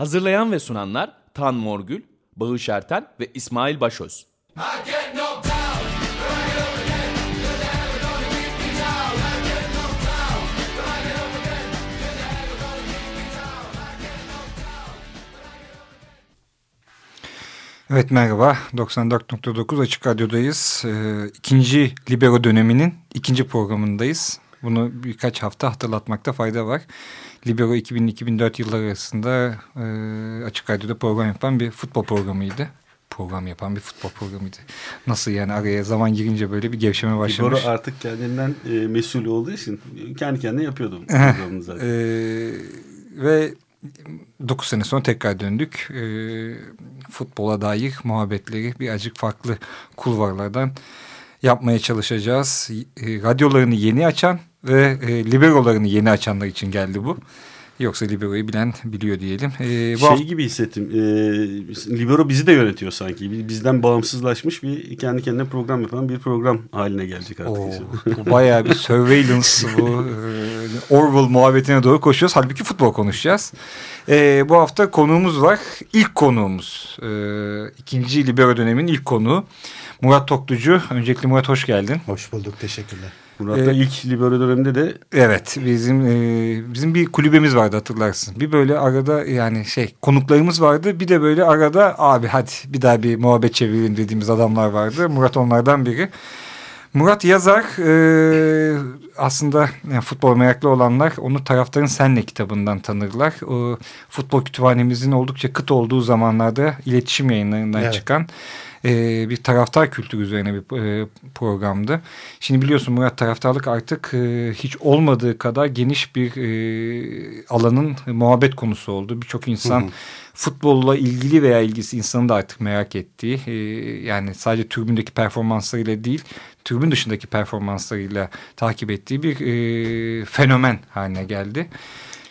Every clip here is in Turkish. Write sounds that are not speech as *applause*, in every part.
Hazırlayan ve sunanlar Tan Morgül, Bağış Erten ve İsmail Başöz. Evet merhaba 94.9 Açık Radyo'dayız. Ee, ikinci Libero döneminin ikinci programındayız. Bunu birkaç hafta hatırlatmakta fayda var. Libero 2000-2004 yılları arasında e, Açık Radyo'da program yapan bir futbol programıydı. Program yapan bir futbol programıydı. Nasıl yani araya zaman girince böyle bir gevşeme başlamış. Libero artık kendinden e, mesul olduğu için kendi kendine yapıyordum *laughs* programını zaten. Ee, ve 9 sene sonra tekrar döndük. E, futbola dair muhabbetleri birazcık farklı kulvarlardan yapmaya çalışacağız. E, radyolarını yeni açan ve e, liberolarını yeni açanlar için geldi bu. Yoksa liberoyu bilen biliyor diyelim. E, bu şey hafta- gibi hissettim. E, Libero bizi de yönetiyor sanki. Bizden bağımsızlaşmış bir kendi kendine program yapan bir program haline gelecek artık. Oo, bu bayağı bir surveillance *laughs* bu e, Orwell muhabbetine doğru koşuyoruz. Halbuki futbol konuşacağız. E, bu hafta konuğumuz var. İlk konuğumuz. E, ikinci libero dönemin ilk konuğu. Murat Toklucu. Öncelikle Murat hoş geldin. Hoş bulduk, teşekkürler. Murat da E, ilk Libero döneminde de Evet bizim e, bizim bir kulübemiz vardı hatırlarsın. Bir böyle arada yani şey konuklarımız vardı. Bir de böyle arada abi hadi bir daha bir muhabbet çevirelim dediğimiz adamlar vardı. Murat onlardan biri. Murat yazar e, aslında yani futbol meraklı olanlar onu taraftarın senle kitabından tanırlar. O, futbol kütüphanemizin oldukça kıt olduğu zamanlarda iletişim yayınlarından Evet. çıkan e, bir taraftar kültürü üzerine bir e, programdı. Şimdi biliyorsun Murat taraftarlık artık e, hiç olmadığı kadar geniş bir e, alanın muhabbet konusu oldu. Birçok insan Hı hı. futbolla ilgili veya ilgisi insanın da artık merak ettiği e, yani sadece tribündeki performanslarıyla değil tribün dışındaki performanslarıyla takip ettiği bir e, fenomen haline geldi.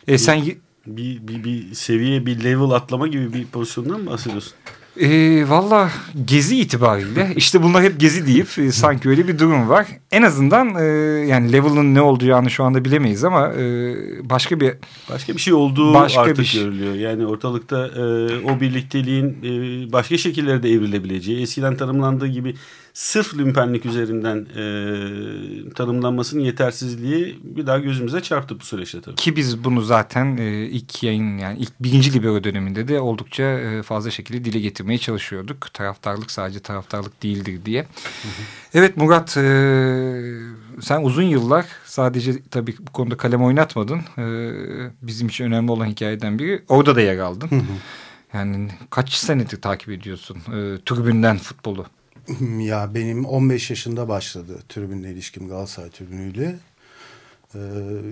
E, sen bir, bir, bir seviye bir level atlama gibi bir pozisyondan mı bahsediyorsun? E, Valla gezi itibariyle işte bunlar hep gezi deyip e, sanki öyle bir durum var. En azından e, yani level'ın ne olacağını şu anda bilemeyiz ama e, başka bir Başka bir şey olduğu Başka artık bir şey. görülüyor. Yani ortalıkta e, o birlikteliğin e, başka şekillerde de evrilebileceği, eskiden tanımlandığı gibi sırf lümpenlik üzerinden e, tanımlanmasının yetersizliği bir daha gözümüze çarptı bu süreçte tabii. Ki biz bunu zaten e, ilk yayın yani ilk birinci libero döneminde de oldukça e, fazla şekilde dile getirmeye çalışıyorduk. Taraftarlık sadece taraftarlık değildir diye. Evet Murat e, sen uzun yıllar sadece tabii bu konuda kalem oynatmadın. E, bizim için önemli olan hikayeden biri orada da yer aldın. Yani kaç senedir takip ediyorsun e, tribünden futbolu? *clears throat* Ya benim 15 yaşında başladı tribünle ilişkim Galatasaray tribünüyle. Ee,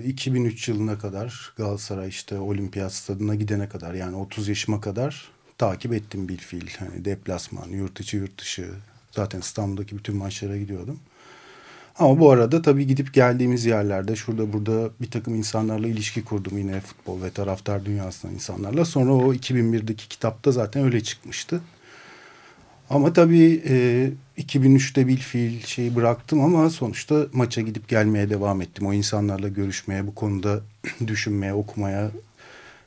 2003 yılına kadar Galatasaray işte olimpiyat stadına gidene kadar yani 30 yaşıma kadar takip ettim bilfiil. Hani deplasman, yurt içi, yurt dışı. Zaten İstanbul'daki bütün maçlara gidiyordum. Ama bu arada tabii gidip geldiğimiz yerlerde şurada burada bir takım insanlarla ilişki kurdum yine futbol ve taraftar dünyasından insanlarla. Sonra o 2001'deki kitapta zaten öyle çıkmıştı. Ama tabii e, 2003'te bir fiil şeyi bıraktım ama sonuçta maça gidip gelmeye devam ettim. O insanlarla görüşmeye, bu konuda *clears throat* düşünmeye, okumaya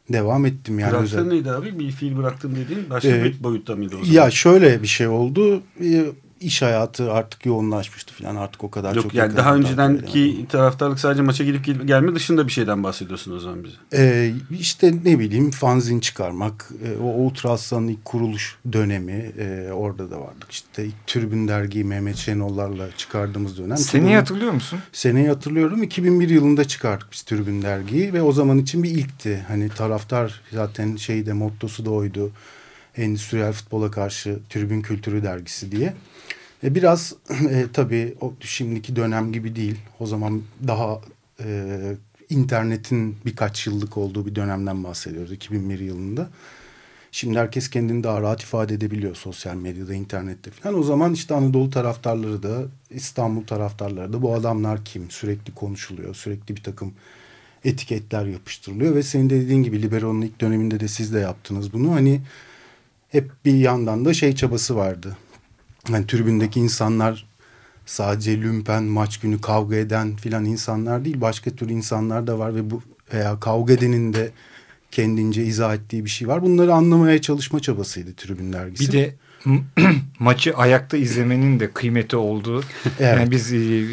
devam ettim. Yani Bıraktın özel- neydi abi? Bir fiil bıraktım dediğin başka Ee, bir boyutta mıydı o zaman? Ya şöyle bir şey oldu. E, iş hayatı artık yoğunlaşmıştı falan artık o kadar Yok çok. yani daha öncedenki edemedim. taraftarlık sadece maça gidip gel- gelme dışında bir şeyden bahsediyorsun o zaman bize. Ee, işte ne bileyim fanzin çıkarmak, e, o Ultrasan'ın ilk kuruluş dönemi e, orada da vardık. İşte ilk Tribün dergiyi Mehmet Şenollar'la çıkardığımız dönem. Seneyi Tribün- hatırlıyor musun? Seneyi hatırlıyorum 2001 yılında çıkardık biz Tribün dergiyi ve o zaman için bir ilkti. Hani taraftar zaten şeyde mottosu da oydu. Endüstriyel futbola karşı tribün kültürü dergisi diye. E, biraz *clears throat* e, tabii o şimdiki dönem gibi değil. O zaman daha e, internetin birkaç yıllık olduğu bir dönemden bahsediyoruz 2001 yılında. Şimdi herkes kendini daha rahat ifade edebiliyor sosyal medyada, internette falan. O zaman işte Anadolu taraftarları da, İstanbul taraftarları da bu adamlar kim? Sürekli konuşuluyor, sürekli bir takım etiketler yapıştırılıyor. Ve senin de dediğin gibi Libero'nun ilk döneminde de siz de yaptınız bunu. Hani hep bir yandan da şey çabası vardı. Hani tribündeki insanlar sadece lümpen, maç günü kavga eden filan insanlar değil. Başka tür insanlar da var ve bu veya kavga edenin de kendince izah ettiği bir şey var. Bunları anlamaya çalışma çabasıydı Tribün Dergisi. Bir de *clears throat* maçı ayakta izlemenin de kıymeti olduğu. evet. Yani biz e,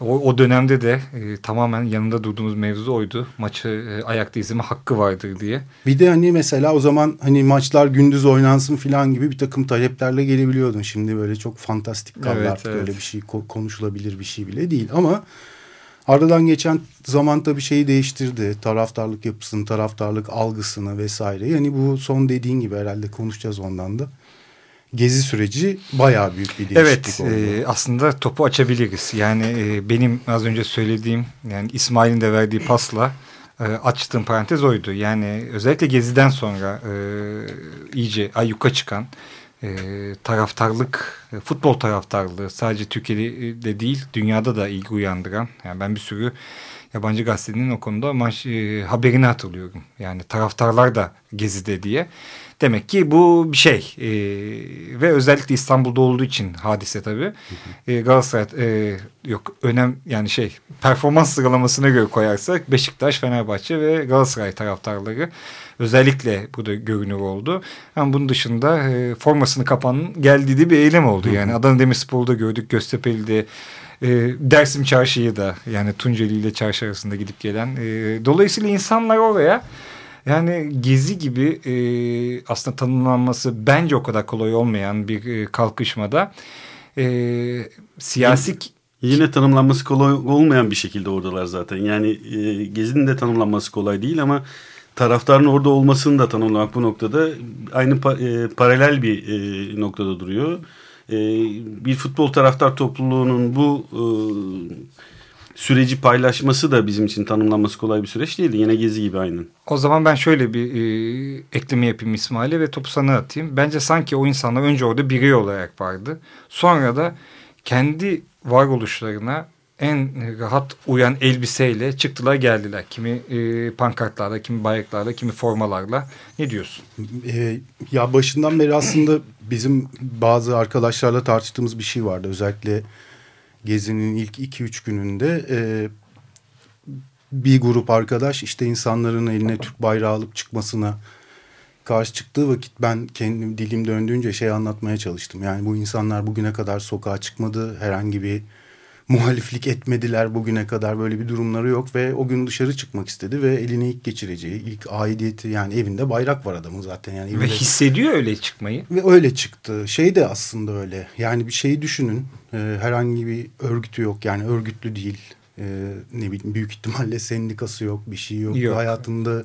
o, o dönemde de e, tamamen yanında durduğumuz mevzu oydu. Maçı e, ayakta izleme hakkı vardır diye. Bir de hani mesela o zaman hani maçlar gündüz oynansın falan gibi bir takım taleplerle gelebiliyordun. Şimdi böyle çok fantastik kaldı evet, artık evet. öyle bir şey konuşulabilir bir şey bile değil. Ama aradan geçen zaman tabii şeyi değiştirdi. Taraftarlık yapısını, taraftarlık algısını vesaire. Yani bu son dediğin gibi herhalde konuşacağız ondan da gezi süreci bayağı büyük bir değişiklik evet, oldu. Evet aslında topu açabiliriz. Yani e, benim az önce söylediğim yani İsmail'in de verdiği pasla e, açtığım parantez oydu. Yani özellikle geziden sonra e, iyice ayyuka çıkan e, taraftarlık, e, futbol taraftarlığı sadece Türkiye'de değil dünyada da ilgi uyandıran. Yani ben bir sürü yabancı gazetenin o konuda maç, e, haberini hatırlıyorum. Yani taraftarlar da gezide diye. Demek ki bu bir şey e, ve özellikle İstanbul'da olduğu için hadise tabii. E, Galatasaray e, yok önem yani şey performans sıralamasına göre koyarsak Beşiktaş, Fenerbahçe ve Galatasaray taraftarları özellikle burada görünür oldu. Ama bunun dışında e, formasını kapanın geldiği bir eylem oldu. Yani Adana Demirspor'da gördük, Göztepe'li'de e, Dersim Çarşı'yı da yani Tunceli ile Çarşı arasında gidip gelen. E, dolayısıyla insanlar oraya yani gezi gibi e, aslında tanımlanması bence o kadar kolay olmayan bir e, kalkışmada e, siyasi... Yine tanımlanması kolay olmayan bir şekilde oradalar zaten. Yani e, gezinin de tanımlanması kolay değil ama taraftarın orada olmasını da tanımlamak bu noktada aynı pa e, paralel bir e, noktada duruyor. E, bir futbol taraftar topluluğunun bu e, süreci paylaşması da bizim için tanımlanması kolay bir süreç değildi. Yine Gezi gibi aynen. O zaman ben şöyle bir e, ekleme yapayım İsmail'e ve topu sana atayım. Bence sanki o insanlar önce orada birey olarak vardı. Sonra da kendi varoluşlarına en rahat uyan elbiseyle çıktılar geldiler. Kimi e, pankartlarla, kimi bayraklarla, kimi formalarla. Ne diyorsun? E, ya başından beri aslında bizim bazı arkadaşlarla tartıştığımız bir şey vardı. Özellikle gezinin ilk iki üç gününde e, bir grup arkadaş işte insanların eline Türk bayrağı alıp çıkmasına karşı çıktığı vakit ben kendim dilim döndüğünce şey anlatmaya çalıştım. Yani bu insanlar bugüne kadar sokağa çıkmadı. Herhangi bir muhaliflik etmediler bugüne kadar. Böyle bir durumları yok ve o gün dışarı çıkmak istedi ve eline ilk geçireceği ilk aidiyeti yani evinde bayrak var adamın zaten. Yani ve hissediyor öyle çıkmayı. Ve öyle çıktı. Şey de aslında öyle. Yani bir şeyi düşünün. E, herhangi bir örgütü yok. Yani örgütlü değil. E, ne bileyim büyük ihtimalle sendikası yok bir şey yok, yok. hayatında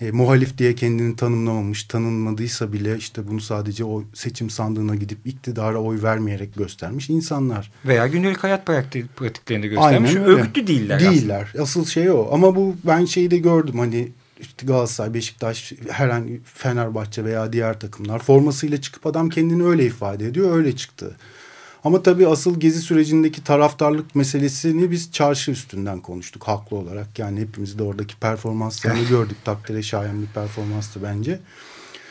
e, muhalif diye kendini tanımlamamış, tanınmadıysa bile işte bunu sadece o seçim sandığına gidip iktidara oy vermeyerek göstermiş insanlar. Veya günlük hayat pratiklerinde göstermiş. Aynen öyle. Örgütlü değiller. Değiller. Aslında. Asıl şey o. Ama bu ben şeyi de gördüm hani işte Galatasaray, Beşiktaş, herhangi Fenerbahçe veya diğer takımlar formasıyla çıkıp adam kendini öyle ifade ediyor. Öyle çıktı. Ama tabii asıl gezi sürecindeki taraftarlık meselesini biz çarşı üstünden konuştuk haklı olarak. Yani hepimiz de oradaki performanslarını *laughs* gördük. Takdire şayan bir performanstı bence.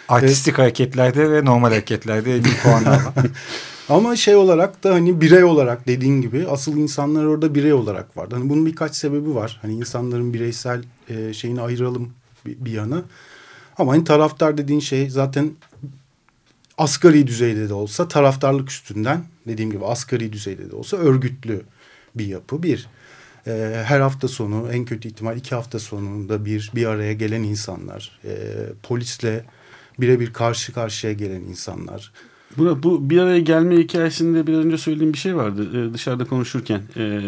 Artistik ee, hareketlerde ve normal hareketlerde bir *laughs* puanlar Ama şey olarak da hani birey olarak dediğin gibi asıl insanlar orada birey olarak vardı. Hani bunun birkaç sebebi var. Hani insanların bireysel e, şeyini ayıralım bir, bir yana. Ama hani taraftar dediğin şey zaten asgari düzeyde de olsa taraftarlık üstünden dediğim gibi asgari düzeyde de olsa örgütlü bir yapı. Bir, e, her hafta sonu en kötü ihtimal iki hafta sonunda bir bir araya gelen insanlar. E, polisle birebir karşı karşıya gelen insanlar. Bu, bu bir araya gelme hikayesinde biraz önce söylediğim bir şey vardı ee, dışarıda konuşurken. Ee,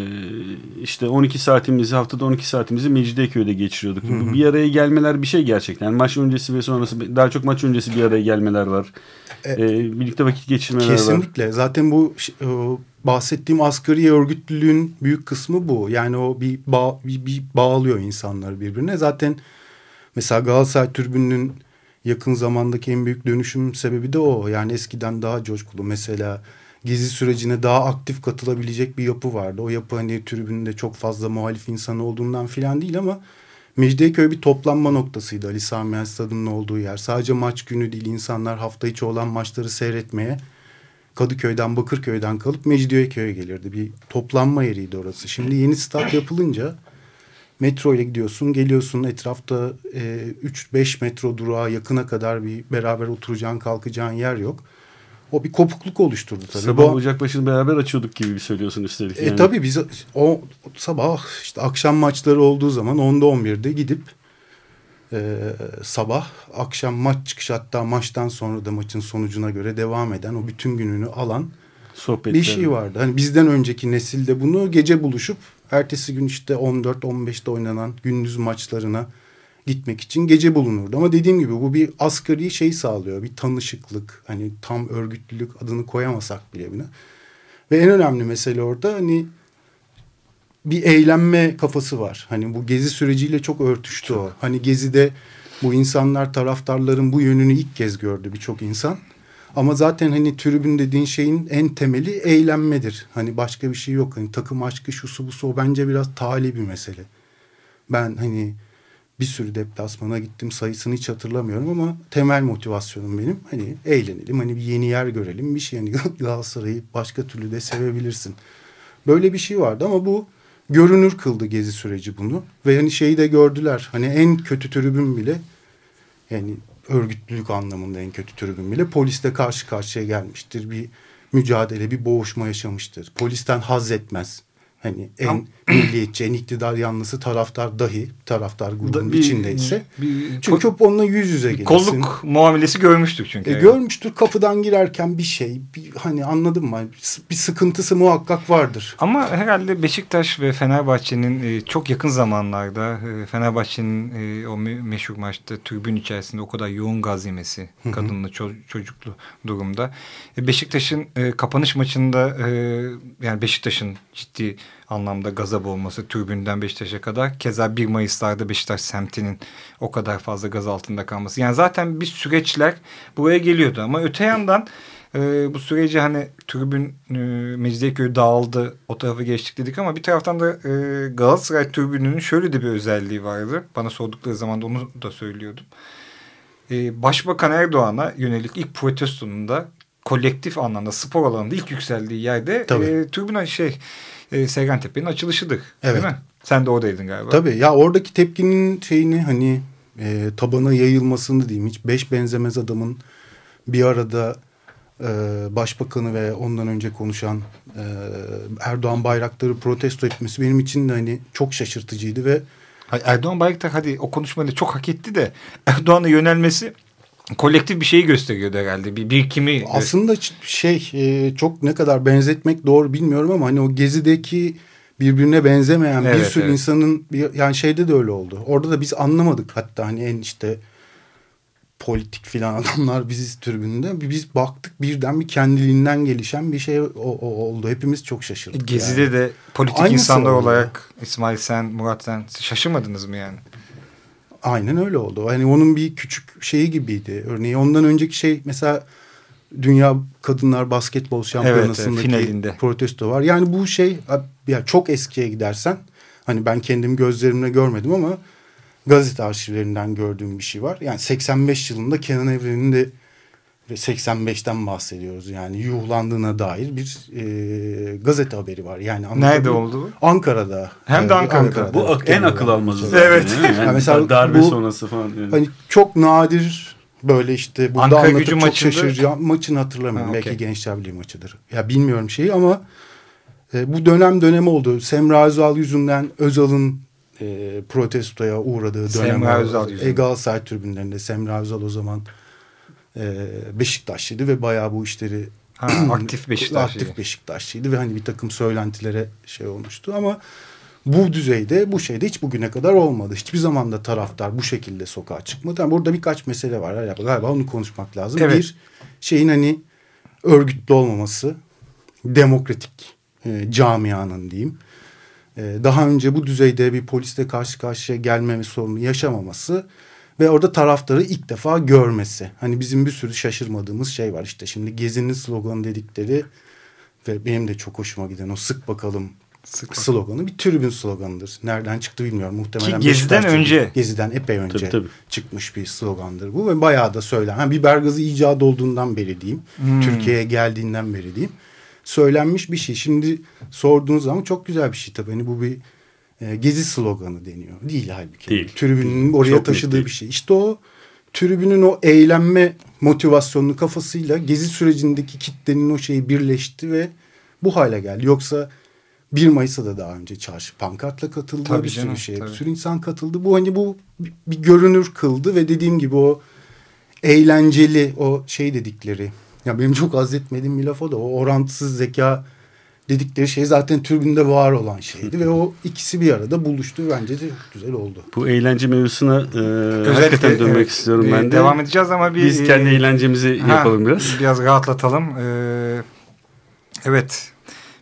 işte 12 saatimizi haftada 12 saatimizi Mecidiyeköy'de geçiriyorduk. Hı hı. Bir araya gelmeler bir şey gerçekten. Yani maç öncesi ve sonrası daha çok maç öncesi bir araya gelmeler var. E, ee, birlikte vakit geçirmeler kesinlikle. var. Kesinlikle. Zaten bu o, bahsettiğim asgari örgütlülüğün büyük kısmı bu. Yani o bir, bağ, bir, bir bağlıyor insanları birbirine. Zaten mesela Galatasaray türbünün yakın zamandaki en büyük dönüşüm sebebi de o. Yani eskiden daha coşkulu mesela gezi sürecine daha aktif katılabilecek bir yapı vardı. O yapı hani tribünde çok fazla muhalif insan olduğundan filan değil ama Mecidiyeköy bir toplanma noktasıydı Ali Sami Yen Stadı'nın olduğu yer. Sadece maç günü değil insanlar hafta içi olan maçları seyretmeye Kadıköy'den Bakırköy'den kalıp Mecidiyeköy'e gelirdi. Bir toplanma yeriydi orası. Şimdi yeni stat yapılınca metro ile gidiyorsun geliyorsun etrafta e, 3-5 metro durağa yakına kadar bir beraber oturacağın kalkacağın yer yok. O bir kopukluk oluşturdu tabii. Sabah ocak başını beraber açıyorduk gibi bir söylüyorsun üstelik. E, yani. tabii biz o sabah işte akşam maçları olduğu zaman 10'da 11'de gidip e, sabah akşam maç çıkışı hatta maçtan sonra da maçın sonucuna göre devam eden o bütün gününü alan Sohbetler. bir şey vardı. Hani bizden önceki nesilde bunu gece buluşup ertesi gün işte 14-15'te oynanan gündüz maçlarına gitmek için gece bulunurdu. Ama dediğim gibi bu bir asgari şey sağlıyor. Bir tanışıklık hani tam örgütlülük adını koyamasak bile buna. Ve en önemli mesele orada hani bir eğlenme kafası var. Hani bu gezi süreciyle çok örtüştü o. Hani gezide bu insanlar taraftarların bu yönünü ilk kez gördü birçok insan. Ama zaten hani tribün dediğin şeyin en temeli eğlenmedir. Hani başka bir şey yok. Hani takım aşkı şu su bu su o bence biraz tali bir mesele. Ben hani bir sürü deplasmana gittim sayısını hiç hatırlamıyorum ama temel motivasyonum benim hani eğlenelim hani bir yeni yer görelim bir şey hani *laughs* Galatasaray'ı başka türlü de sevebilirsin. Böyle bir şey vardı ama bu görünür kıldı gezi süreci bunu ve hani şeyi de gördüler hani en kötü tribün bile yani örgütlülük anlamında en kötü tribün bile polisle karşı karşıya gelmiştir. Bir mücadele bir boğuşma yaşamıştır. Polisten haz etmez. Hani en milliyetçi en iktidar yanlısı taraftar dahi taraftar grubunun bir- içindeyse bir- çünkü onunla yüz yüze gelirsin. kolluk muamelesi görmüştük çünkü. E, görmüştür kapıdan girerken bir şey bir, hani anladın mı bir sıkıntısı muhakkak vardır. Ama herhalde Beşiktaş ve Fenerbahçe'nin e, çok yakın zamanlarda e, Fenerbahçe'nin e, o me- meşhur maçta tribün içerisinde o kadar yoğun gaz yemesi kadınlı ço- çocuklu durumda. Beşiktaş'ın kapanış maçında yani Beşiktaş'ın ciddi anlamda gaza boğulması tribünden Beşiktaş'a kadar keza 1 Mayıs'larda Beşiktaş semtinin o kadar fazla gaz altında kalması. Yani zaten bir süreçler buraya geliyordu ama öte yandan e, bu süreci hani tribün e, Mecidiyeköy dağıldı o tarafa geçtik dedik ama bir taraftan da e, Galatasaray tribününün şöyle de bir özelliği vardı. Bana sordukları zaman da onu da söylüyordum. E, Başbakan Erdoğan'a yönelik ilk protestonun da kolektif anlamda spor alanında ilk yükseldiği yerde Tabii. e, tribün şey e, Sergen Tepe'nin açılışıdır. Evet. Değil mi? Sen de oradaydın galiba. Tabii ya oradaki tepkinin şeyini hani e, tabana yayılmasını diyeyim hiç beş benzemez adamın bir arada e, başbakanı ve ondan önce konuşan e, Erdoğan Bayraktar'ı protesto etmesi benim için de hani çok şaşırtıcıydı ve Erdoğan Bayraktar hadi o konuşmayı da çok hak etti de *laughs* Erdoğan'a yönelmesi kolektif bir şeyi gösteriyordu herhalde. Bir birikimi. Aslında şey e, çok ne kadar benzetmek doğru bilmiyorum ama hani o gezideki birbirine benzemeyen bir Evet, sürü evet. insanın bir, yani şeyde de öyle oldu. Orada da biz anlamadık hatta hani en işte politik filan *laughs* adamlar biziz tribünde. Bir Biz baktık birden bir kendiliğinden gelişen bir şey o, o oldu. Hepimiz çok şaşırdık. Gezi'de yani. de politik Aynısı insanlar oldu. olarak İsmail sen, Murat sen şaşırmadınız mı yani? Aynen öyle oldu. Hani onun bir küçük şeyi gibiydi. Örneğin ondan önceki şey mesela Dünya Kadınlar Basketbol Şampiyonası'ndaki finalinde. protesto var. Yani bu şey ya çok eskiye gidersen hani ben kendim gözlerimle görmedim ama gazete arşivlerinden gördüğüm bir şey var. Yani 85 yılında Kenan Evren'in de ve 85'ten bahsediyoruz. Yani yuhlandığına dair bir e, gazete haberi var. Yani Nerede anlatabiliyor muyum? oldu Ankara'da. Hem de Yani Ankara'da. Bu ak- en akıl almazı. Evet. Yani Ya mesela darbe bu- sonrası falan. yani. Hani çok nadir böyle işte burada Ankara anlatıp gücü çok maçında- şaşıracağım. Maçını hatırlamıyorum. Ha, Belki okey. Gençler Birliği maçıdır. Ya bilmiyorum şeyi ama e, bu dönem dönem oldu. Semra Özal yüzünden Özal'ın e, protestoya uğradığı dönem Semra. Özal yüzünden. E, Galatasaray tribünlerinde Semra Özal o zaman e, Beşiktaşlıydı ve bayağı bu işleri Ha, *clears throat* aktif Beşiktaşlı. aktif Beşiktaşlıydı ve hani bir takım söylentilere şey olmuştu ama bu düzeyde bu şeyde hiç bugüne kadar olmadı. Hiçbir zaman da taraftar bu şekilde sokağa çıkmadı. Yani burada birkaç mesele var. Galiba, galiba onu konuşmak lazım. Evet. Bir şeyin hani örgütlü olmaması, demokratik e, camianın diyeyim. E, daha önce bu düzeyde bir polisle karşı karşıya gelmeme sorunu yaşamaması ve orada taraftarı ilk defa görmesi. Hani bizim bir sürü şaşırmadığımız şey var. İşte şimdi Gezi'nin sloganı dedikleri ve benim de çok hoşuma giden o sık bakalım Sık sloganı bir tribün sloganıdır. Nereden çıktı bilmiyorum. Muhtemelen Ki Gezi'den Beşiktaş önce. Gezi'den epey önce Tabii, tabii. çıkmış bir slogandır bu ve bayağı da söylen. Ha, biber gazı icat olduğundan beri diyeyim. Hmm. Türkiye'ye geldiğinden beri diyeyim. Söylenmiş bir şey. Şimdi sorduğunuz zaman çok güzel bir şey tabii. Hani bu bir e, gezi sloganı deniyor. Değil halbuki. Değil. Tribünün oraya Çok taşıdığı bir şey. İşte o tribünün o eğlenme motivasyonunu kafasıyla gezi sürecindeki kitlenin o şeyi birleşti ve bu hale geldi. Yoksa 1 Mayıs'a da daha önce çarşı pankartla katıldı. Tabii bir canım, sürü şey. tabii. Bir sürü insan katıldı. Bu hani bu bir, görünür kıldı ve dediğim gibi o eğlenceli o şey dedikleri. Ya benim çok haz etmediğim bir laf o da o orantısız zeka dedikleri şey zaten türbünde var olan şeydi ve o ikisi bir arada buluştu. Bence de çok güzel oldu. Bu eğlence mevzusuna e, hakikaten dönmek evet, istiyorum ben de. Devam edeceğiz ama bir... Biz kendi e, eğlencemizi ha, yapalım biraz. Biraz rahatlatalım. Ee, evet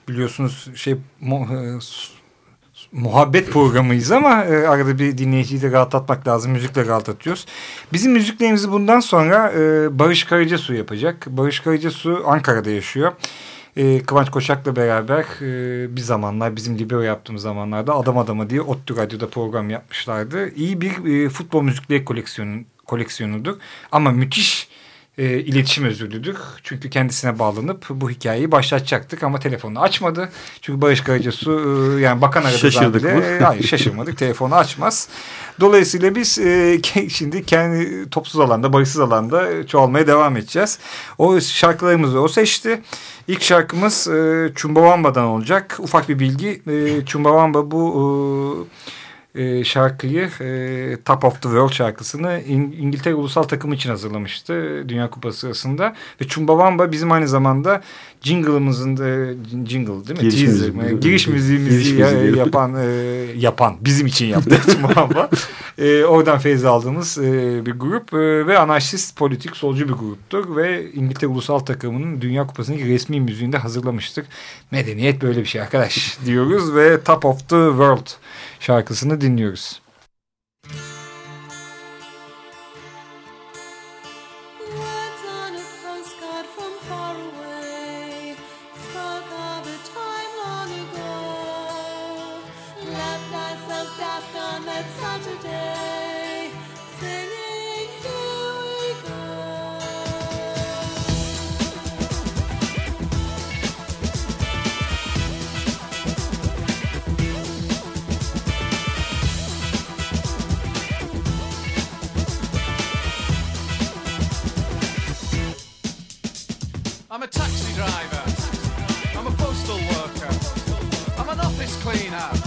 biliyorsunuz şey mu, e, muhabbet programıyız ama e, arada bir dinleyiciyi de rahatlatmak lazım. Müzikle rahatlatıyoruz. Bizim müziklerimizi bundan sonra e, Barış Karacasu yapacak. Barış Karacasu Ankara'da yaşıyor. E, Kıvanç Koçak'la beraber e, bir zamanlar bizim libero yaptığımız zamanlarda Adam Adama diye ODTÜ Radyo'da program yapmışlardı. İyi bir e, futbol müzikleri koleksiyonu, koleksiyonudur. Ama müthiş e, iletişim özürlüdür. Çünkü kendisine bağlanıp bu hikayeyi başlatacaktık ama telefonunu açmadı. Çünkü Barış Karacasu e, yani bakan aradı Şaşırdık bile. mı? E, hayır şaşırmadık. Telefonu açmaz. Dolayısıyla biz e, şimdi kendi topsuz alanda, barışsız alanda çoğalmaya devam edeceğiz. O şarkılarımızı o seçti. İlk şarkımız e, Chumbawamba'dan olacak. Ufak bir bilgi. E, Chumbawamba bu e, e, şarkıyı e, Top of the World şarkısını İng- İngiltere ulusal takımı için hazırlamıştı Dünya Kupası sırasında ve Chumbawamba bizim aynı zamanda jingle'ımızın da jingle değil mi? Giriş Teaser, müziği. e, giriş müziğimizi Giriş ya- müziği. yapan e, yapan bizim için yaptı *laughs* Chumbawamba. E, oradan feyz aldığımız e, bir grup e, ve anarşist politik solcu bir gruptur ve İngiltere ulusal takımının Dünya Kupası'ndaki resmi müziğinde hazırlamıştık. Medeniyet böyle bir şey arkadaş *laughs* diyoruz ve Top of the World şarkısını dinliyoruz. A taxi driver. I'm a postal worker. I'm an office cleaner.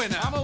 I'm a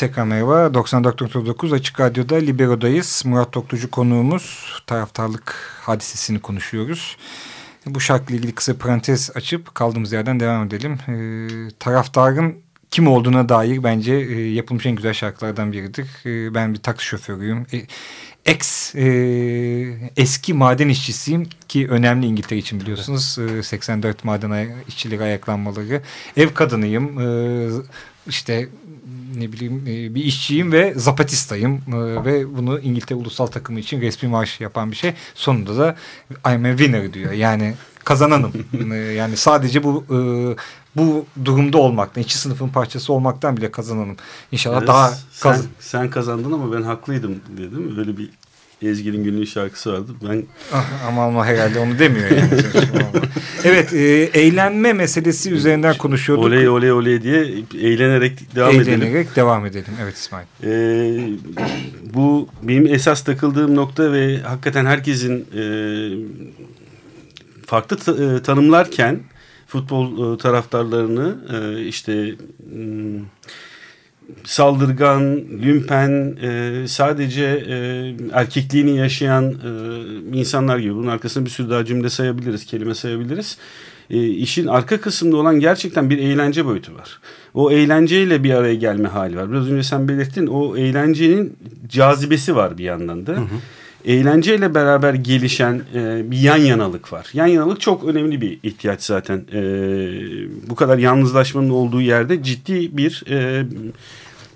tekrar merhaba. 94.9 Açık Radyo'da Libero'dayız. Murat Toklucu konuğumuz. Taraftarlık hadisesini konuşuyoruz. Bu şarkıyla ilgili kısa parantez açıp kaldığımız yerden devam edelim. Ee, taraftarın kim olduğuna dair bence e, yapılmış en güzel şarkılardan biridir. E, ben bir taksi şoförüyüm. E, ex e, eski maden işçisiyim ki önemli İngiltere için biliyorsunuz. E, 84 maden işçileri ayaklanmaları. Ev kadınıyım. E, işte ne bileyim e, bir işçiyim ve zapatistayım e, ve bunu İngiltere ulusal takımı için resmi marş yapan bir şey. Sonunda da I'm a winner diyor. Yani kazananım. E, yani sadece bu e, bu durumda olmaktan, işçi sınıfın parçası olmaktan bile kazananım. İnşallah Evet, daha sen, kaz sen kazandın ama ben haklıydım dedi değil mi? Böyle bir Ezgi'nin günlüğü şarkısı vardı. Ben Ah, ama ama herhalde onu demiyor yani. *laughs* evet, e, eğlenme meselesi üzerinden konuşuyorduk. oley oley oley diye eğlenerek devam edelim. Eğlenerek devam edelim. Evet İsmail. Ee, bu benim esas takıldığım nokta ve hakikaten herkesin e, farklı ta- e, tanımlarken futbol e, taraftarlarını e, işte saldırgan, lümpen, e, sadece e, erkekliğini yaşayan e, insanlar gibi. Bunun arkasında bir sürü daha cümle sayabiliriz, kelime sayabiliriz. E, işin arka kısmında olan gerçekten bir eğlence boyutu var. O eğlenceyle bir araya gelme hali var. Biraz önce sen belirttin o eğlencenin cazibesi var bir yandan da. Eğlenceyle beraber gelişen e, bir yan yanalık var. Yan yanalık çok önemli bir ihtiyaç zaten. E, bu kadar yalnızlaşmanın olduğu yerde ciddi bir e,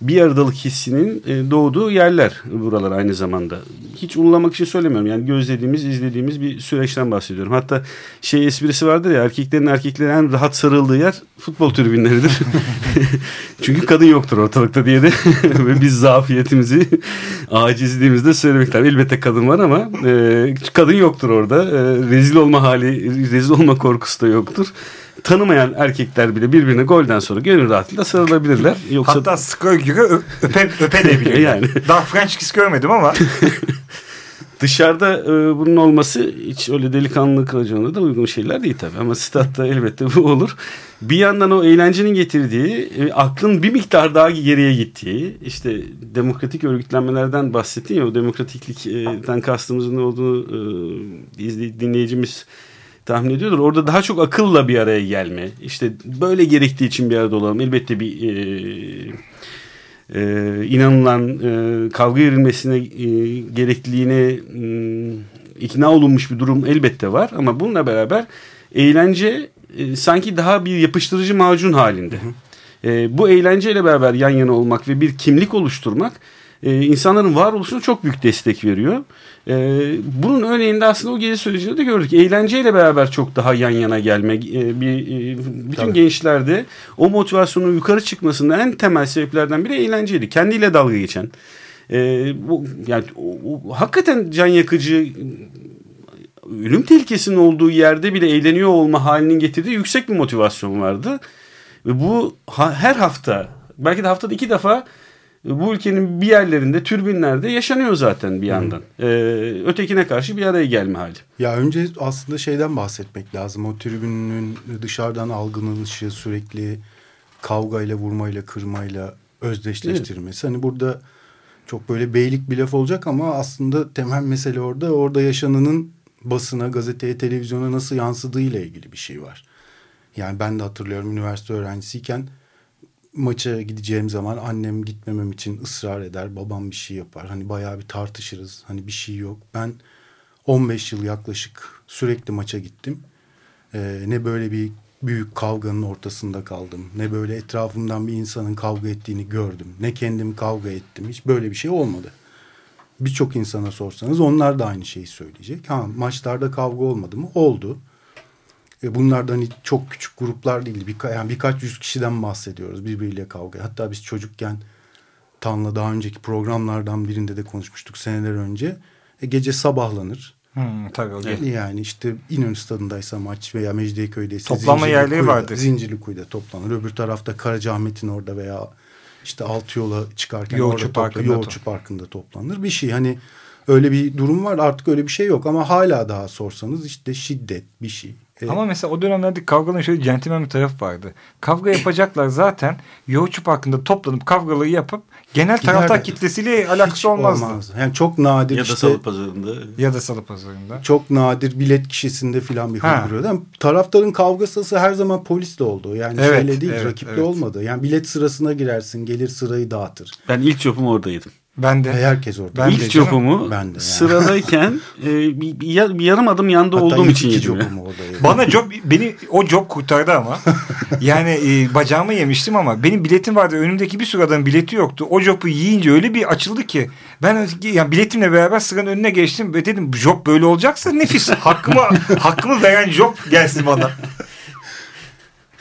bir aradalık hissinin e, doğduğu yerler buralar aynı zamanda. Hiç unulamak için söylemiyorum. Yani gözlediğimiz, izlediğimiz bir süreçten bahsediyorum. Hatta şey esprisi vardır ya erkeklerin erkeklere en rahat sarıldığı yer futbol tribünleridir. *laughs* Çünkü kadın yoktur ortalıkta diye de *laughs* ve biz zafiyetimizi *laughs* acizliğimizde söylemek lazım. Elbette kadın var ama e, kadın yoktur orada. E, rezil olma hali, rezil olma korkusu da yoktur tanımayan erkekler bile birbirine golden sonra gönül rahatlığıyla sarılabilirler. Yoksa Hatta göre ö- öpe, öpe de bilir. *laughs* Yani. Daha French kiss görmedim ama. *laughs* dışarıda e, bunun olması hiç öyle delikanlılık racona da uygun şeyler değil tabii. Ama statta elbette bu olur. Bir yandan o eğlencenin getirdiği, e, aklın bir miktar daha geriye gittiği, işte demokratik örgütlenmelerden bahsettin ya, o demokratiklikten kastımızın ne olduğunu e, izley- dinleyicimiz tahmin ediyordur. Orada daha çok akılla bir araya gelme. İşte böyle gerektiği için bir arada olalım. Elbette bir e, e, inanılan e, kavga verilmesine e, gerekliliğine e, ikna olunmuş bir durum elbette var. Ama bununla beraber eğlence e, sanki daha bir yapıştırıcı macun halinde. E, bu eğlenceyle beraber yan yana olmak ve bir kimlik oluşturmak e, insanların varoluşuna çok büyük destek veriyor. E, bunun örneğinde aslında o gezi sürecinde de gördük. Eğlenceyle beraber çok daha yan yana gelme. E, bir, e, bütün Tabii. gençlerde o motivasyonun yukarı çıkmasında en temel sebeplerden biri eğlenceydi. Kendiyle dalga geçen. E, bu yani o, o, hakikaten can yakıcı ölüm tehlikesinin olduğu yerde bile eğleniyor olma halinin getirdiği yüksek bir motivasyon vardı. Ve bu ha- her hafta belki de haftada iki defa bu ülkenin bir yerlerinde türbinlerde yaşanıyor zaten bir yandan. Ee, ötekine karşı bir araya gelme hali. Ya önce aslında şeyden bahsetmek lazım. O tribünün dışarıdan algılanışı sürekli kavgayla, vurmayla, kırmayla özdeşleştirmesi. Hani burada çok böyle beylik bir laf olacak ama aslında temel mesele orada. Orada yaşananın basına, gazeteye, televizyona nasıl yansıdığıyla ilgili bir şey var. Yani ben de hatırlıyorum üniversite öğrencisiyken maça gideceğim zaman annem gitmemem için ısrar eder. Babam bir şey yapar. Hani bayağı bir tartışırız. Hani bir şey yok. Ben 15 yıl yaklaşık sürekli maça gittim. Ee, ne böyle bir büyük kavganın ortasında kaldım. Ne böyle etrafımdan bir insanın kavga ettiğini gördüm. Ne kendim kavga ettim. Hiç böyle bir şey olmadı. Birçok insana sorsanız onlar da aynı şeyi söyleyecek. Ha maçlarda kavga olmadı mı? Oldu. E bunlar da hani çok küçük gruplar değil. Birka, yani birkaç yüz kişiden bahsediyoruz birbiriyle kavga. Hatta biz çocukken Tan'la daha önceki programlardan birinde de konuşmuştuk seneler önce. E gece sabahlanır. Hmm, tabii gel- Yani işte İnönü stadındaysa maç veya Mecidiyeköy'deyse Toplanma yerleri vardır. Zincirlikuyu'da toplanır. Öbür tarafta Karacaahmet'in orada veya işte alt yola çıkarken Yoğurtçu orada topla- Parkı'nda Yoğurtçu Parkı'nda toplanır. Bir şey hani öyle bir durum var artık öyle bir şey yok ama hala daha sorsanız işte şiddet bir şey. E, Ama mesela o dönemlerde kavganın şöyle centilmen bir tarafı vardı. Kavga yapacaklar zaten Yoğurtçu Parkı'nda toplanıp kavgaları yapıp genel taraftar Giderler. kitlesiyle alakası olmazdı. olmazdı. Yani çok nadir Ya da işte salı pazarında. Ya da salı pazarında. çok nadir bilet kişisinde filan bir. Ama taraftarın kavgası her zaman polisle oldu. Yani Evet, şeyle değil evet, rakiple evet. olmadı. Yani bilet sırasına girersin gelir sırayı dağıtır. Ben ilk çopumu orada yedim. Ben de. Herkes orada. Ben ilk canım. çopumu Ben de yani. sıradayken e, bir, bir bir yarım adım yanda Hatta olduğum için iki yedim. ya. jobumu orada yedim. Bana job beni o job kurtardı ama. *laughs* yani e, bacağımı yemiştim ama benim biletim vardı. Önümdeki bir sürü adamın bileti yoktu. O jobu yiyince öyle bir açıldı ki ben yani biletimle beraber sıranın önüne geçtim ve dedim job böyle olacaksa nefis. Hakkımı *laughs* hakkımı veren job gelsin bana.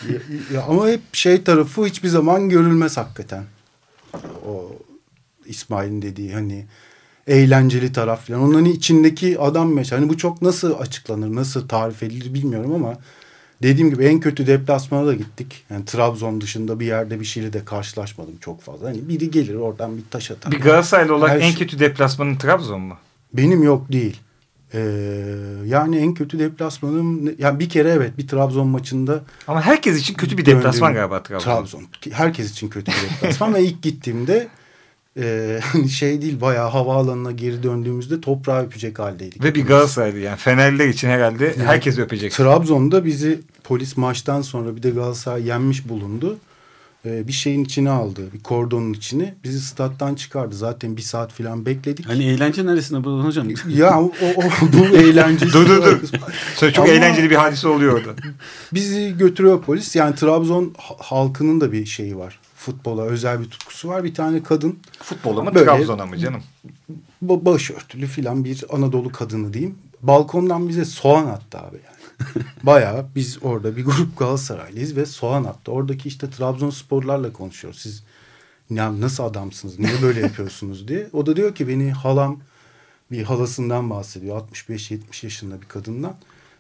Ya, ya ama hep şey tarafı hiçbir zaman görülmez hakikaten. O İsmail'in dediği hani eğlenceli taraf falan. Onların içindeki adam mesela. Hani bu çok nasıl açıklanır, nasıl tarif edilir bilmiyorum ama dediğim gibi en kötü deplasmana da gittik. Yani Trabzon dışında bir yerde bir şeyle de karşılaşmadım çok fazla. Hani biri gelir oradan bir taş atar. Bir Galatasaraylı olarak Her en şey- kötü deplasmanın Trabzon mu? Benim yok değil. Ee, yani en kötü deplasmanım yani bir kere evet bir Trabzon maçında Ama herkes için kötü bir deplasman galiba Trabzon. Trabzon. Herkes için kötü bir deplasman *laughs* ve ilk gittiğimde e, *laughs* şey değil bayağı havaalanına geri döndüğümüzde toprağı öpecek haldeydik. Ve bir Galatasaraylı yani. Fenerliler için herhalde herkes öpecek. Trabzon'da bizi polis maçtan sonra bir de Galatasaray yenmiş bulundu. E, bir şeyin içine aldı. Bir kordonun içine. Bizi stat'tan çıkardı. Zaten bir saat falan bekledik. Hani eğlence neresinde bu hocam? *laughs* ya o, o, bu eğlencesi. Dur dur dur. Sonra çok Ama- eğlenceli bir hadise oluyor orada. Bizi götürüyor polis. Yani Trabzon ha- halkının da bir şeyi var. Futbola özel bir tutkusu var. Bir tane kadın Futbola mı Böyle- Trabzon'a mı canım? ba- başörtülü filan bir Anadolu kadını diyeyim. Balkondan bize soğan attı abi yani. *laughs* Bayağı biz orada bir grup Galatasaraylıyız ve soğan attı. Oradaki işte Trabzonsporlarla konuşuyoruz. Siz ya nasıl adamsınız? Niye böyle yapıyorsunuz diye. O da diyor ki beni halam bir halasından bahsediyor. 65-70 yaşında bir kadından.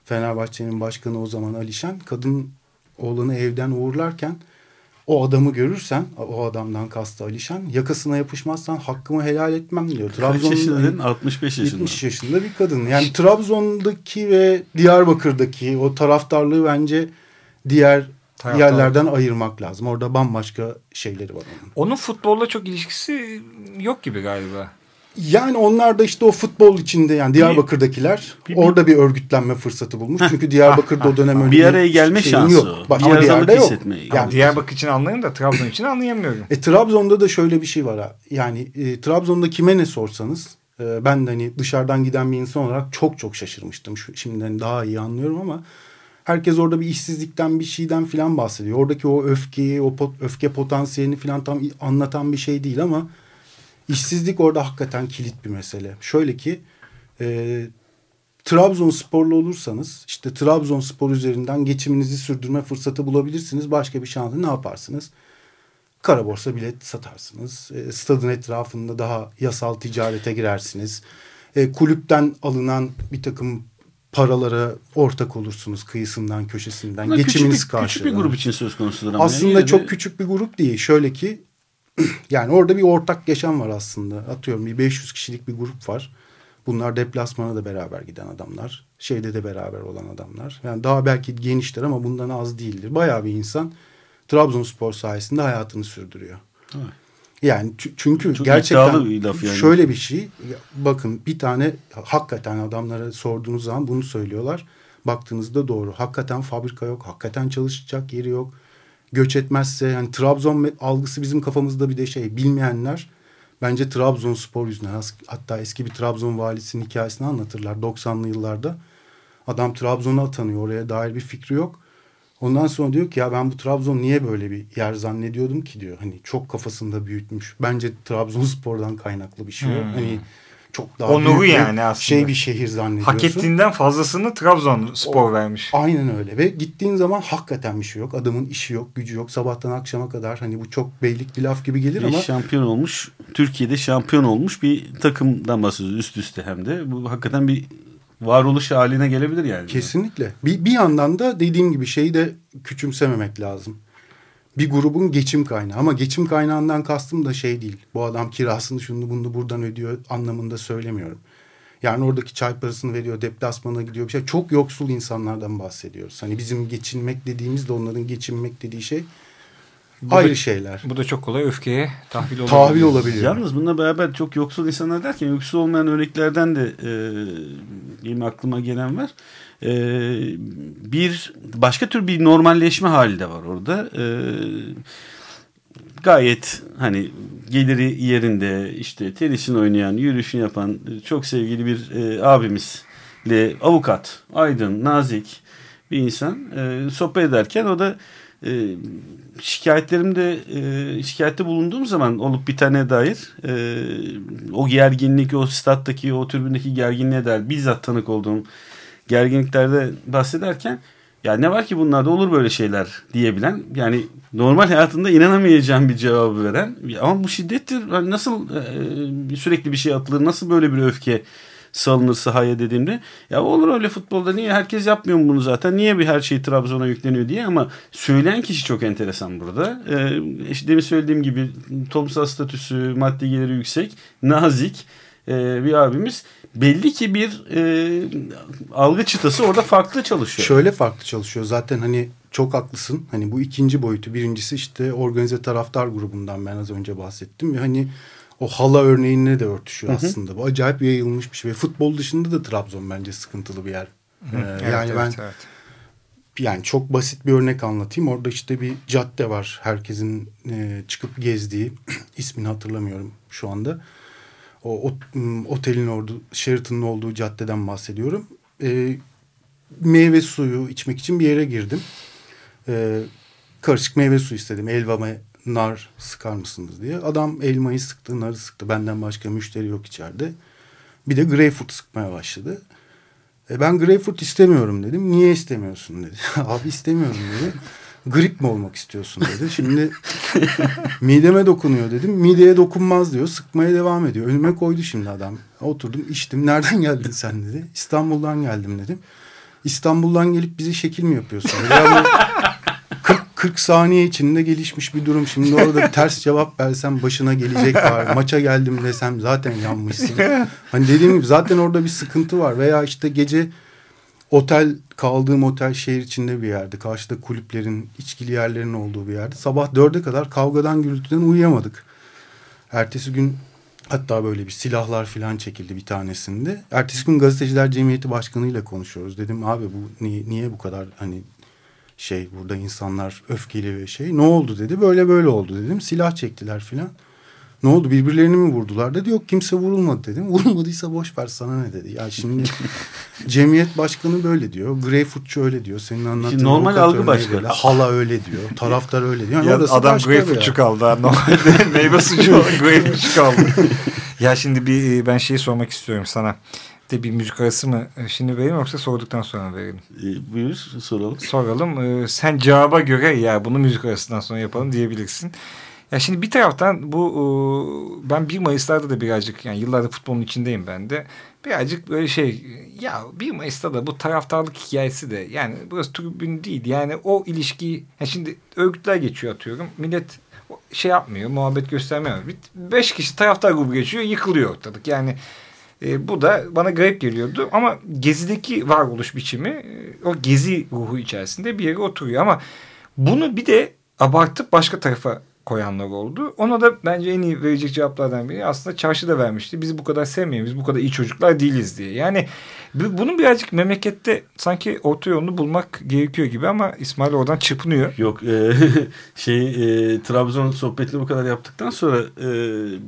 Fenerbahçe'nin başkanı o zaman Alişen. Kadın oğlanı evden uğurlarken o adamı görürsen o adamdan kastı Alişen yakasına yapışmazsan hakkımı helal etmem diyor. Kaç yaşında dedin? Trabzon'da 65 yaşında. 70 yaşında bir kadın. Yani Trabzon'daki ve Diyarbakır'daki o taraftarlığı bence diğer Taraftar- yerlerden ayırmak lazım. Orada bambaşka şeyleri var onun. Onun futbolla çok ilişkisi yok gibi galiba. Yani onlar da işte o futbol içinde yani Diyarbakır'dakiler bir- orada bir örgütlenme fırsatı bulmuş. Çünkü Diyarbakır'da o dönem öyle Bir araya gelme şansı yok. Başka Bir bir yerde yok. Yani Yani Diyarbakır için anlayayım da Trabzon için anlayamıyorum. E, Trabzon'da da şöyle bir şey var ha. Yani e, Trabzon'da kime ne sorsanız e, ben de hani dışarıdan giden bir insan olarak çok çok şaşırmıştım. Şimdiden daha iyi anlıyorum ama herkes orada bir işsizlikten bir şeyden filan bahsediyor. Oradaki o öfkeyi, o pot- öfke potansiyelini filan tam anlatan bir şey değil ama işsizlik orada hakikaten kilit bir mesele. Şöyle ki e, Trabzonsporlu olursanız işte Trabzonspor üzerinden geçiminizi sürdürme fırsatı bulabilirsiniz. Başka bir şansı ne yaparsınız? Kara borsa bilet satarsınız. E, stadın etrafında daha yasal ticarete girersiniz. E, kulüpten alınan bir takım paralara ortak olursunuz kıyısından köşesinden. Bunlar küçük Geçiminiz bir, küçük bir grup için söz konusudur ama. Aslında de- çok küçük bir grup değil. Şöyle ki *clears throat* yani orada bir ortak yaşam var aslında. Atıyorum bir 500 kişilik bir grup var. Bunlar deplasmana da beraber giden adamlar. Şeyde de beraber olan adamlar. Yani daha belki genişler ama bundan az değildir. Bayağı bir insan Trabzonspor sayesinde hayatını sürdürüyor. Evet. Yani çü- çünkü Çok gerçekten bir laf yani. şöyle bir şey. Bakın bir tane hakikaten adamlara sorduğunuz zaman bunu söylüyorlar. Baktığınızda doğru. Hakikaten fabrika yok. Hakikaten çalışacak yeri yok. Göç etmezse yani Trabzon algısı bizim kafamızda bir de şey bilmeyenler bence Trabzonspor yüzünden hatta eski bir Trabzon valisinin hikayesini anlatırlar 90'lı yıllarda. Adam Trabzon'a atanıyor. Oraya dair bir fikri yok. Ondan sonra diyor ki ya ben bu Trabzon niye böyle bir yer zannediyordum ki diyor. Hani çok kafasında büyütmüş. Bence Trabzonspor'dan kaynaklı bir şey. o. Hani çok daha Onuru büyük bir yani aslında. şey bir şehir zannediyorsun. Hak ettiğinden fazlasını Trabzonspor vermiş. Aynen öyle ve gittiğin zaman hakikaten bir şey yok. Adamın işi yok, gücü yok. Sabahtan akşama kadar hani bu çok beylik bir laf gibi gelir Bir ama şampiyon olmuş, Türkiye'de şampiyon olmuş bir takımdan bahsediyoruz üst üste hem de. Bu hakikaten bir varoluş haline gelebilir yani. Kesinlikle. Bir, bir yandan da dediğim gibi şeyi de küçümsememek lazım. Bir grubun geçim kaynağı ama geçim kaynağından kastım da şey değil. Bu adam kirasını şunu bunu buradan ödüyor anlamında söylemiyorum. Yani oradaki çay parasını veriyor, deplasmana gidiyor bir şey. Çok yoksul insanlardan bahsediyoruz. Hani bizim geçinmek dediğimizde onların geçinmek dediği şey Bu ayrı da- şeyler. Bu da çok kolay öfkeye tahvil olabilir. Tahvil olabiliyor. Yalnız bununla beraber çok yoksul insanlar derken yoksul olmayan örneklerden de e, benim aklıma gelen var. E, bir başka tür bir normalleşme hali de var orada. E, gayet hani geliri yerinde işte tenisini oynayan, yürüyüşünü yapan çok sevgili bir e, abimizle avukat, aydın, nazik bir insan e, sohbet ederken o da e, şikayetlerimde e, şikayette bulunduğum zaman olup bitene dair e, o gerginlik, o stat'taki, o tribündeki gerginliğe dair bizzat tanık olduğum gerginliklerde bahsederken ya ne var ki bunlarda olur böyle şeyler? diyebilen yani normal hayatında inanamayacağım bir cevabı veren ama bu şiddettir. Hani nasıl e, sürekli bir şey atılır? Nasıl böyle bir öfke salınır sahaya dediğimde ya olur öyle futbolda niye herkes yapmıyor mu bunu zaten niye bir her şey Trabzon'a yükleniyor diye ama söyleyen kişi çok enteresan burada. Ee, işte demin söylediğim gibi toplumsal statüsü maddi geliri yüksek nazik e, bir abimiz belli ki bir e, algı çıtası orada farklı çalışıyor. Şöyle farklı çalışıyor. Zaten hani çok haklısın. Hani bu ikinci boyutu. Birincisi işte organize taraftar grubundan ben az önce bahsettim. Ve hani o hala örneğine de örtüşüyor aslında. Bu acayip yayılmış bir şey. Ve futbol dışında da Trabzon bence sıkıntılı bir yer. Ee, Evet, yani evet, ben evet. yani çok basit bir örnek anlatayım. Orada işte bir cadde var. Herkesin e, çıkıp gezdiği. *clears throat* ismini hatırlamıyorum şu anda. O, o m, otelin orada Sheraton'un olduğu caddeden bahsediyorum. E, meyve suyu içmek için bir yere girdim. E, karışık meyve suyu istedim. Elva nar sıkar mısınız diye. Adam elmayı sıktı, narı sıktı. Benden başka müşteri yok içeride. Bir de greyfurt sıkmaya başladı. E ben greyfurt istemiyorum dedim. Niye istemiyorsun dedi. *laughs* Abi istemiyorum dedi. Grip mi olmak istiyorsun dedi. Şimdi *laughs* mideme dokunuyor dedim. Mideye dokunmaz diyor. Sıkmaya devam ediyor. Önüme koydu şimdi adam. Oturdum içtim. Nereden geldin sen dedi. İstanbul'dan geldim dedim. İstanbul'dan gelip bize şekil mi yapıyorsun? *laughs* dedi. Ya bu 40, 40 saniye içinde gelişmiş bir durum. Şimdi orada bir ters cevap versem başına gelecek var. Maça geldim desem zaten yanmışsın. Hani dediğim gibi zaten orada bir sıkıntı var. Veya işte gece otel kaldığım otel şehir içinde bir yerde. Karşıda kulüplerin, içkili yerlerin olduğu bir yerde. Sabah dörde kadar kavgadan gürültüden uyuyamadık. Ertesi gün hatta böyle bir silahlar falan çekildi bir tanesinde. Ertesi gün gazeteciler cemiyeti başkanıyla konuşuyoruz. Dedim abi bu niye, niye bu kadar hani şey burada insanlar öfkeli ve şey ne oldu dedi. Böyle böyle oldu dedim. Silah çektiler filan. Ne oldu birbirlerini mi vurdular dedi. Yok kimse vurulmadı dedim. Vurulmadıysa boş ver sana ne dedi. Ya şimdi *laughs* cemiyet başkanı böyle diyor. Greyfurtçu öyle diyor. Senin anlattığın normal avukat algı örneği başka. böyle. Hala öyle diyor. Taraftar öyle diyor. Yani Ya adam greyfurtçu kaldı. ha. Normalde meyve olan *laughs* greyfurtçu kaldı. ya şimdi bir e, ben şeyi sormak istiyorum sana. De bir müzik arası mı e, şimdi vereyim yoksa sorduktan sonra mı verelim? E, buyur soralım. Soralım. Ee, sen cevaba göre ya bunu müzik arasından sonra yapalım diyebilirsin. Ya şimdi bir taraftan bu e, ben 1 Mayıs'larda da birazcık yani yıllardır futbolun içindeyim ben de. Birazcık böyle şey ya 1 Mayıs'ta da bu taraftarlık hikayesi de yani burası tribün değil. Yani o ilişkiyi ya şimdi örgütler geçiyor atıyorum. Millet şey yapmıyor, muhabbet göstermiyor. Beş kişi taraftar grubu geçiyor, yıkılıyor ortalık. Yani e, bu da bana garip geliyordu. Ama Gezi'deki varoluş biçimi e, o Gezi ruhu içerisinde bir yere oturuyor. Ama bunu bir de abartıp başka tarafa koyanlar oldu. Ona da bence en iyi verecek cevaplardan biri aslında çarşıda vermişti. Biz bu kadar sevmeyiz, biz bu kadar iyi çocuklar değiliz diye. Yani bu- bunun birazcık memlekette sanki orta yolunu bulmak gerekiyor gibi ama İsmail oradan çırpınıyor. Yok e, *laughs* şey e, Trabzon sohbetini bu kadar yaptıktan sonra e,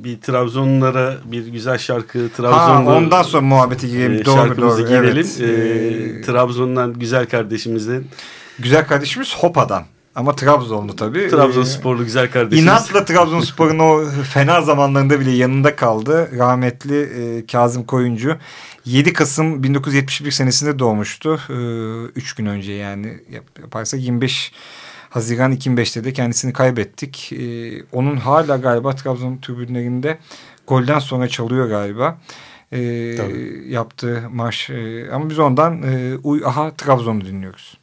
bir Trabzonlara bir güzel şarkı Ha, Trabzonlu ondan sonra muhabbete girelim. e, doğru şarkımızı doğru. girelim. Evet. E, Trabzon'dan güzel kardeşimizden güzel kardeşimiz Hopa'dan. Ama Trabzonlu tabii. Trabzonsporlu güzel Ee, kardeşimiz. İnatla Trabzonspor'un o fena zamanlarında bile yanında kaldı. Rahmetli e, Kazım Koyuncu. 7 Kasım 1971 senesinde doğmuştu. 3 gün önce yani yap- yaparsak 25 Haziran 2005'te de kendisini kaybettik. E, onun hala galiba Trabzon tribünlerinde golden sonra çalıyor galiba. E, Tabii. yaptığı marş. E, ama biz ondan e, Uy Aha Trabzon'u dinliyoruz.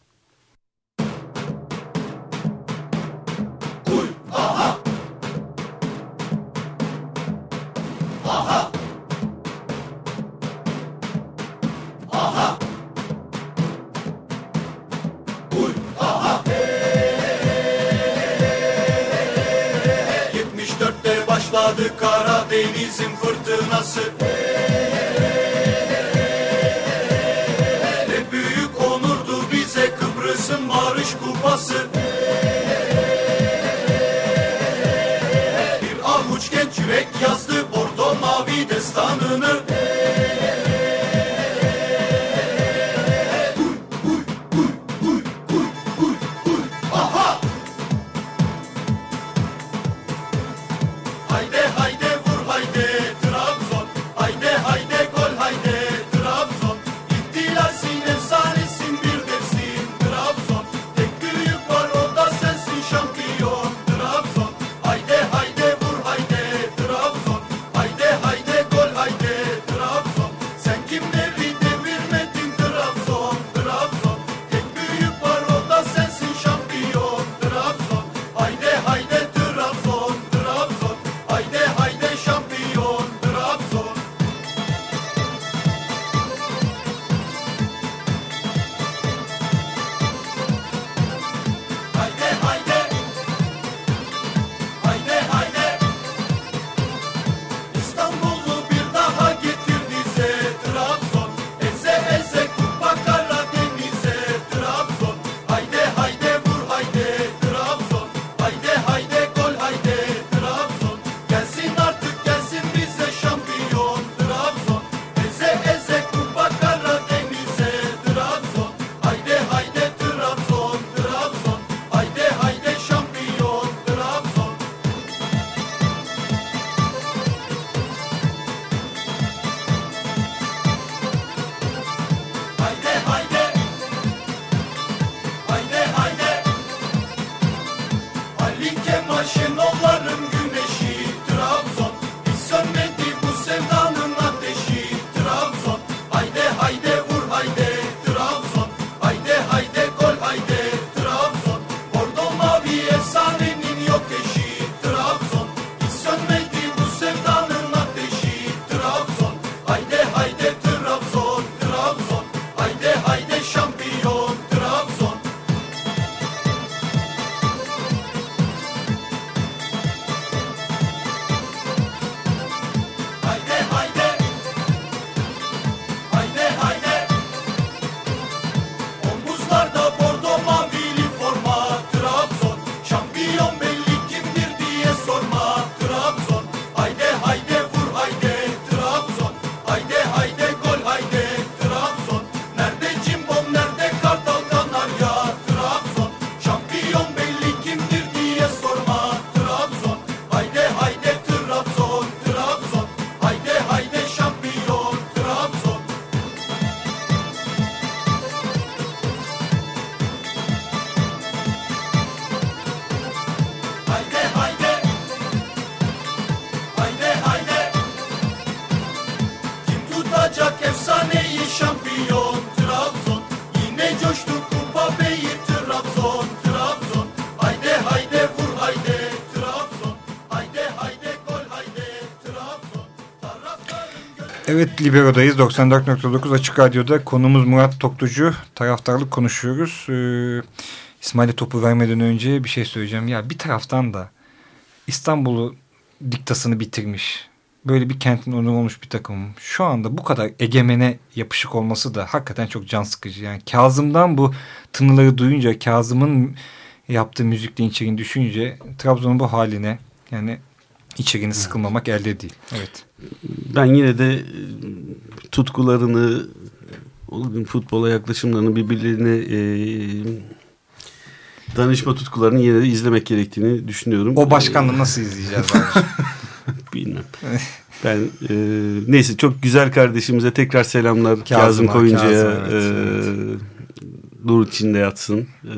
Evet Libero'dayız. 94.9 Açık Radyo'da konumuz Murat Toktucu. Taraftarlık konuşuyoruz. Ee, İsmail'e topu vermeden önce bir şey söyleyeceğim. Ya bir taraftan da İstanbul'u diktasını bitirmiş. Böyle bir kentin onuru olmuş bir takım. Şu anda bu kadar egemene yapışık olması da hakikaten çok can sıkıcı. Yani Kazım'dan bu tınıları duyunca, Kazım'ın yaptığı müzikle içeriğini düşününce Trabzon'un bu haline yani içeriğini sıkılmamak elde değil. Evet. Ben yine de e, tutkularını, futbola yaklaşımlarını birbirlerine e, danışma tutkularını yine de izlemek gerektiğini düşünüyorum. O başkanlığı nasıl izleyeceğiz? *laughs* Bilmem. Ben e, neyse çok güzel kardeşimize tekrar selamlar. Kazım, Kazım, Koyuncu'ya Kazım, evet, e, evet. nur içinde yatsın. E,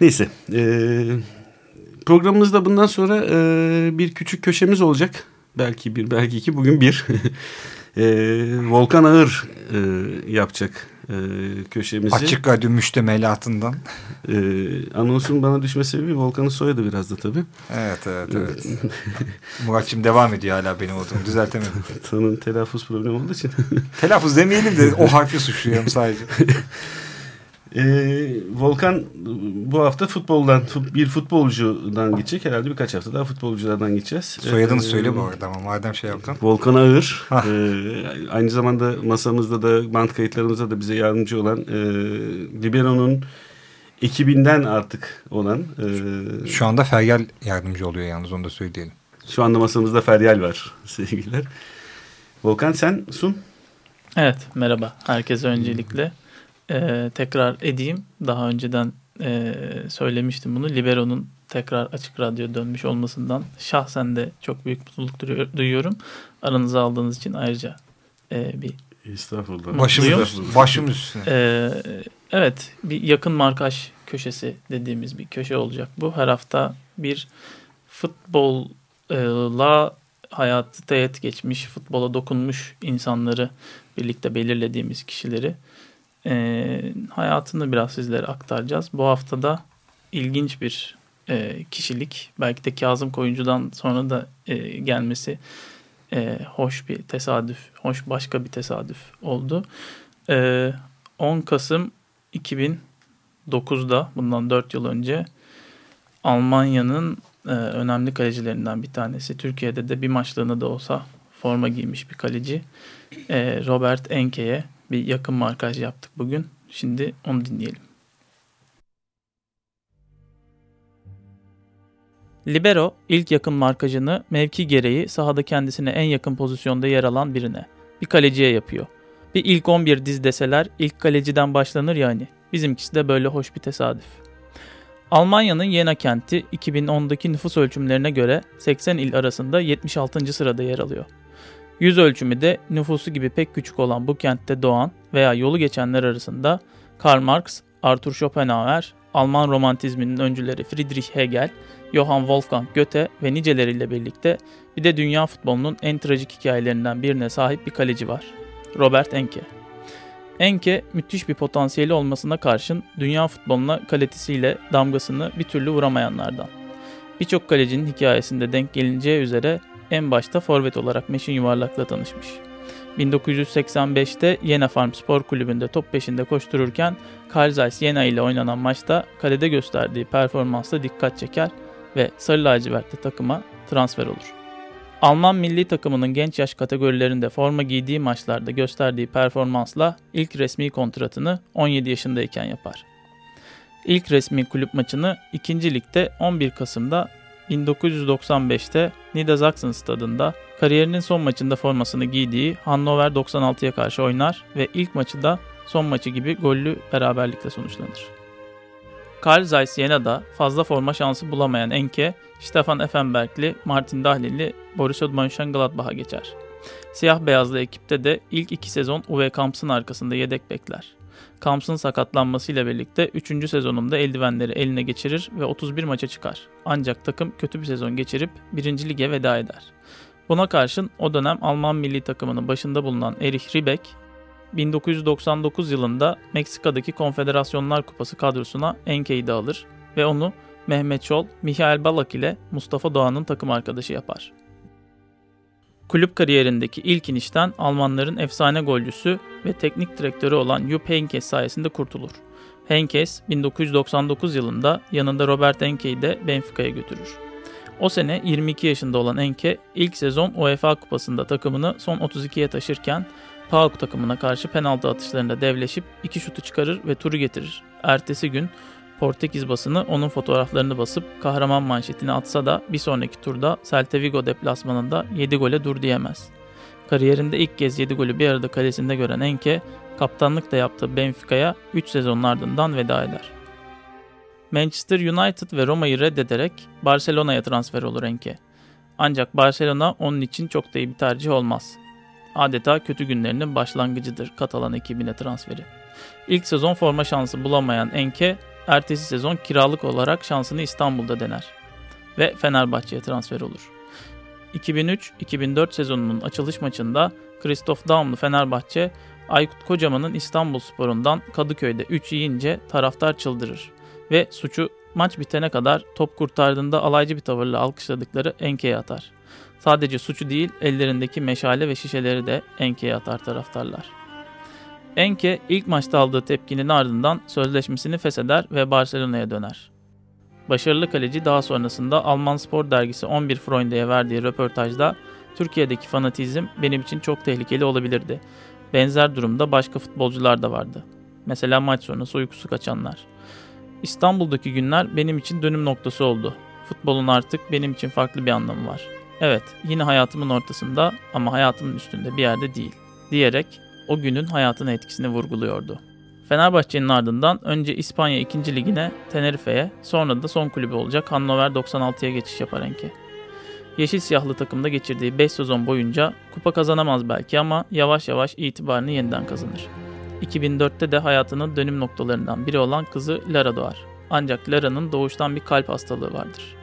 neyse. E, programımızda bundan sonra e, bir küçük köşemiz olacak. Belki bir, belki iki, bugün bir. *laughs* e, Volkan Ağır e, yapacak e, köşemizi. Açık radyo müştemelatından. E, anonsun bana düşme sebebi Volkan'ın soyadı biraz da tabii. Evet evet evet. *laughs* Muratçım devam ediyor hala benim olduğumu düzeltemedim. Tanın telaffuz problemi olduğu için. Telaffuz demeyelim de o harfi suçluyorum sadece. *laughs* Ee, Volkan bu hafta futboldan bir futbolcudan geçecek. Herhalde birkaç hafta daha futbolculardan geçeceğiz. Soyadını Ee, söyle bu arada ama madem şey yaptın. Volkan Ağır. Hah. Ee, aynı zamanda masamızda da band kayıtlarımızda da bize yardımcı olan e, Libero'nun ekibinden artık olan e, Şu anda Feryal yardımcı oluyor yalnız onu da söyleyelim. şu anda masamızda Feryal var sevgiler. Volkan sen sun. Evet merhaba herkese öncelikle. Ee, tekrar edeyim. Daha önceden e, söylemiştim bunu. Libero'nun tekrar açık radyo dönmüş olmasından şahsen de çok büyük mutluluk duyu- duyuyorum. Aranıza aldığınız için ayrıca e, bir Estağfurullah. Başımız, başımız üstüne. Ee, evet bir yakın markaj köşesi dediğimiz bir köşe olacak bu. Her hafta bir futbolla hayatı teğet geçmiş, futbola dokunmuş insanları birlikte belirlediğimiz kişileri e, hayatını biraz sizlere aktaracağız. Bu hafta da ilginç bir e, kişilik. Belki de Kazım Koyuncu'dan sonra da e, gelmesi e, hoş bir tesadüf, hoş başka bir tesadüf oldu. E, 10 Kasım 2009'da bundan 4 yıl önce Almanya'nın e, önemli kalecilerinden bir tanesi. Türkiye'de de bir maçlığına da olsa forma giymiş bir kaleci. E, Robert Enke'ye bir yakın markaj yaptık bugün. Şimdi onu dinleyelim. Libero ilk yakın markajını mevki gereği sahada kendisine en yakın pozisyonda yer alan birine, bir kaleciye yapıyor. Bir ilk 11 diz deseler ilk kaleciden başlanır ya hani. Bizimkisi de böyle hoş bir tesadüf. Almanya'nın Yena kenti 2010'daki nüfus ölçümlerine göre 80 il arasında 76. sırada yer alıyor. Yüz ölçümü de nüfusu gibi pek küçük olan bu kentte doğan veya yolu geçenler arasında Karl Marx, Arthur Schopenhauer, Alman romantizminin öncüleri Friedrich Hegel, Johann Wolfgang Goethe ve niceleriyle birlikte bir de dünya futbolunun en trajik hikayelerinden birine sahip bir kaleci var. Robert Enke. Enke müthiş bir potansiyeli olmasına karşın dünya futboluna kalitesiyle damgasını bir türlü vuramayanlardan. Birçok kalecinin hikayesinde denk gelineceği üzere en başta forvet olarak Meşin Yuvarlak'la tanışmış. 1985'te Jena Farm Spor Kulübü'nde top peşinde koştururken Carl Zeiss Jena ile oynanan maçta kalede gösterdiği performansla dikkat çeker ve Sarı Lacivertli takıma transfer olur. Alman milli takımının genç yaş kategorilerinde forma giydiği maçlarda gösterdiği performansla ilk resmi kontratını 17 yaşındayken yapar. İlk resmi kulüp maçını 2. Lig'de 11 Kasım'da 1995'te Niedersachsen stadında kariyerinin son maçında formasını giydiği Hannover 96'ya karşı oynar ve ilk maçı da son maçı gibi gollü beraberlikle sonuçlanır. Karl Zeiss Jena'da fazla forma şansı bulamayan Enke, Stefan Effenberg'li, Martin Dahlili, Borussia Mönchengladbach'a geçer. Siyah beyazlı ekipte de ilk iki sezon Uwe Kamps'ın arkasında yedek bekler. Kamps'ın sakatlanmasıyla birlikte 3. sezonunda eldivenleri eline geçirir ve 31 maça çıkar. Ancak takım kötü bir sezon geçirip 1. lige veda eder. Buna karşın o dönem Alman milli takımının başında bulunan Erich Ribbeck, 1999 yılında Meksika'daki Konfederasyonlar Kupası kadrosuna Enke'yi de alır ve onu Mehmet Çol, Michael Balak ile Mustafa Doğan'ın takım arkadaşı yapar. Kulüp kariyerindeki ilk inişten Almanların efsane golcüsü ve teknik direktörü olan Jupp Heynckes sayesinde kurtulur. Heynckes 1999 yılında yanında Robert Enke'yi de Benfica'ya götürür. O sene 22 yaşında olan Enke ilk sezon UEFA Kupası'nda takımını son 32'ye taşırken PAOK takımına karşı penaltı atışlarında devleşip iki şutu çıkarır ve turu getirir. Ertesi gün Portekiz basını onun fotoğraflarını basıp kahraman manşetini atsa da bir sonraki turda Celta Vigo deplasmanında 7 gole dur diyemez. Kariyerinde ilk kez 7 golü bir arada kalesinde gören Enke, kaptanlık da yaptığı Benfica'ya 3 sezonun ardından veda eder. Manchester United ve Roma'yı reddederek Barcelona'ya transfer olur Enke. Ancak Barcelona onun için çok da iyi bir tercih olmaz. Adeta kötü günlerinin başlangıcıdır Katalan ekibine transferi. İlk sezon forma şansı bulamayan Enke, ertesi sezon kiralık olarak şansını İstanbul'da dener ve Fenerbahçe'ye transfer olur. 2003-2004 sezonunun açılış maçında Christoph Daum'lu Fenerbahçe, Aykut Kocaman'ın İstanbul Spor'undan Kadıköy'de 3 yiyince taraftar çıldırır ve suçu maç bitene kadar top kurtardığında alaycı bir tavırla alkışladıkları Enke'ye atar. Sadece suçu değil ellerindeki meşale ve şişeleri de Enke'ye atar taraftarlar. Enke ilk maçta aldığı tepkinin ardından sözleşmesini fesheder ve Barcelona'ya döner. Başarılı kaleci daha sonrasında Alman spor dergisi 11 Freunde'ye verdiği röportajda Türkiye'deki fanatizm benim için çok tehlikeli olabilirdi. Benzer durumda başka futbolcular da vardı. Mesela maç sonrası uykusu kaçanlar. İstanbul'daki günler benim için dönüm noktası oldu. Futbolun artık benim için farklı bir anlamı var. Evet, yine hayatımın ortasında ama hayatımın üstünde bir yerde değil. Diyerek o günün hayatına etkisini vurguluyordu. Fenerbahçe'nin ardından önce İspanya 2. Ligi'ne, Tenerife'ye, sonra da son kulübü olacak Hannover 96'ya geçiş yapar Enke. Yeşil siyahlı takımda geçirdiği 5 sezon boyunca kupa kazanamaz belki ama yavaş yavaş itibarını yeniden kazanır. 2004'te de hayatının dönüm noktalarından biri olan kızı Lara doğar. Ancak Lara'nın doğuştan bir kalp hastalığı vardır.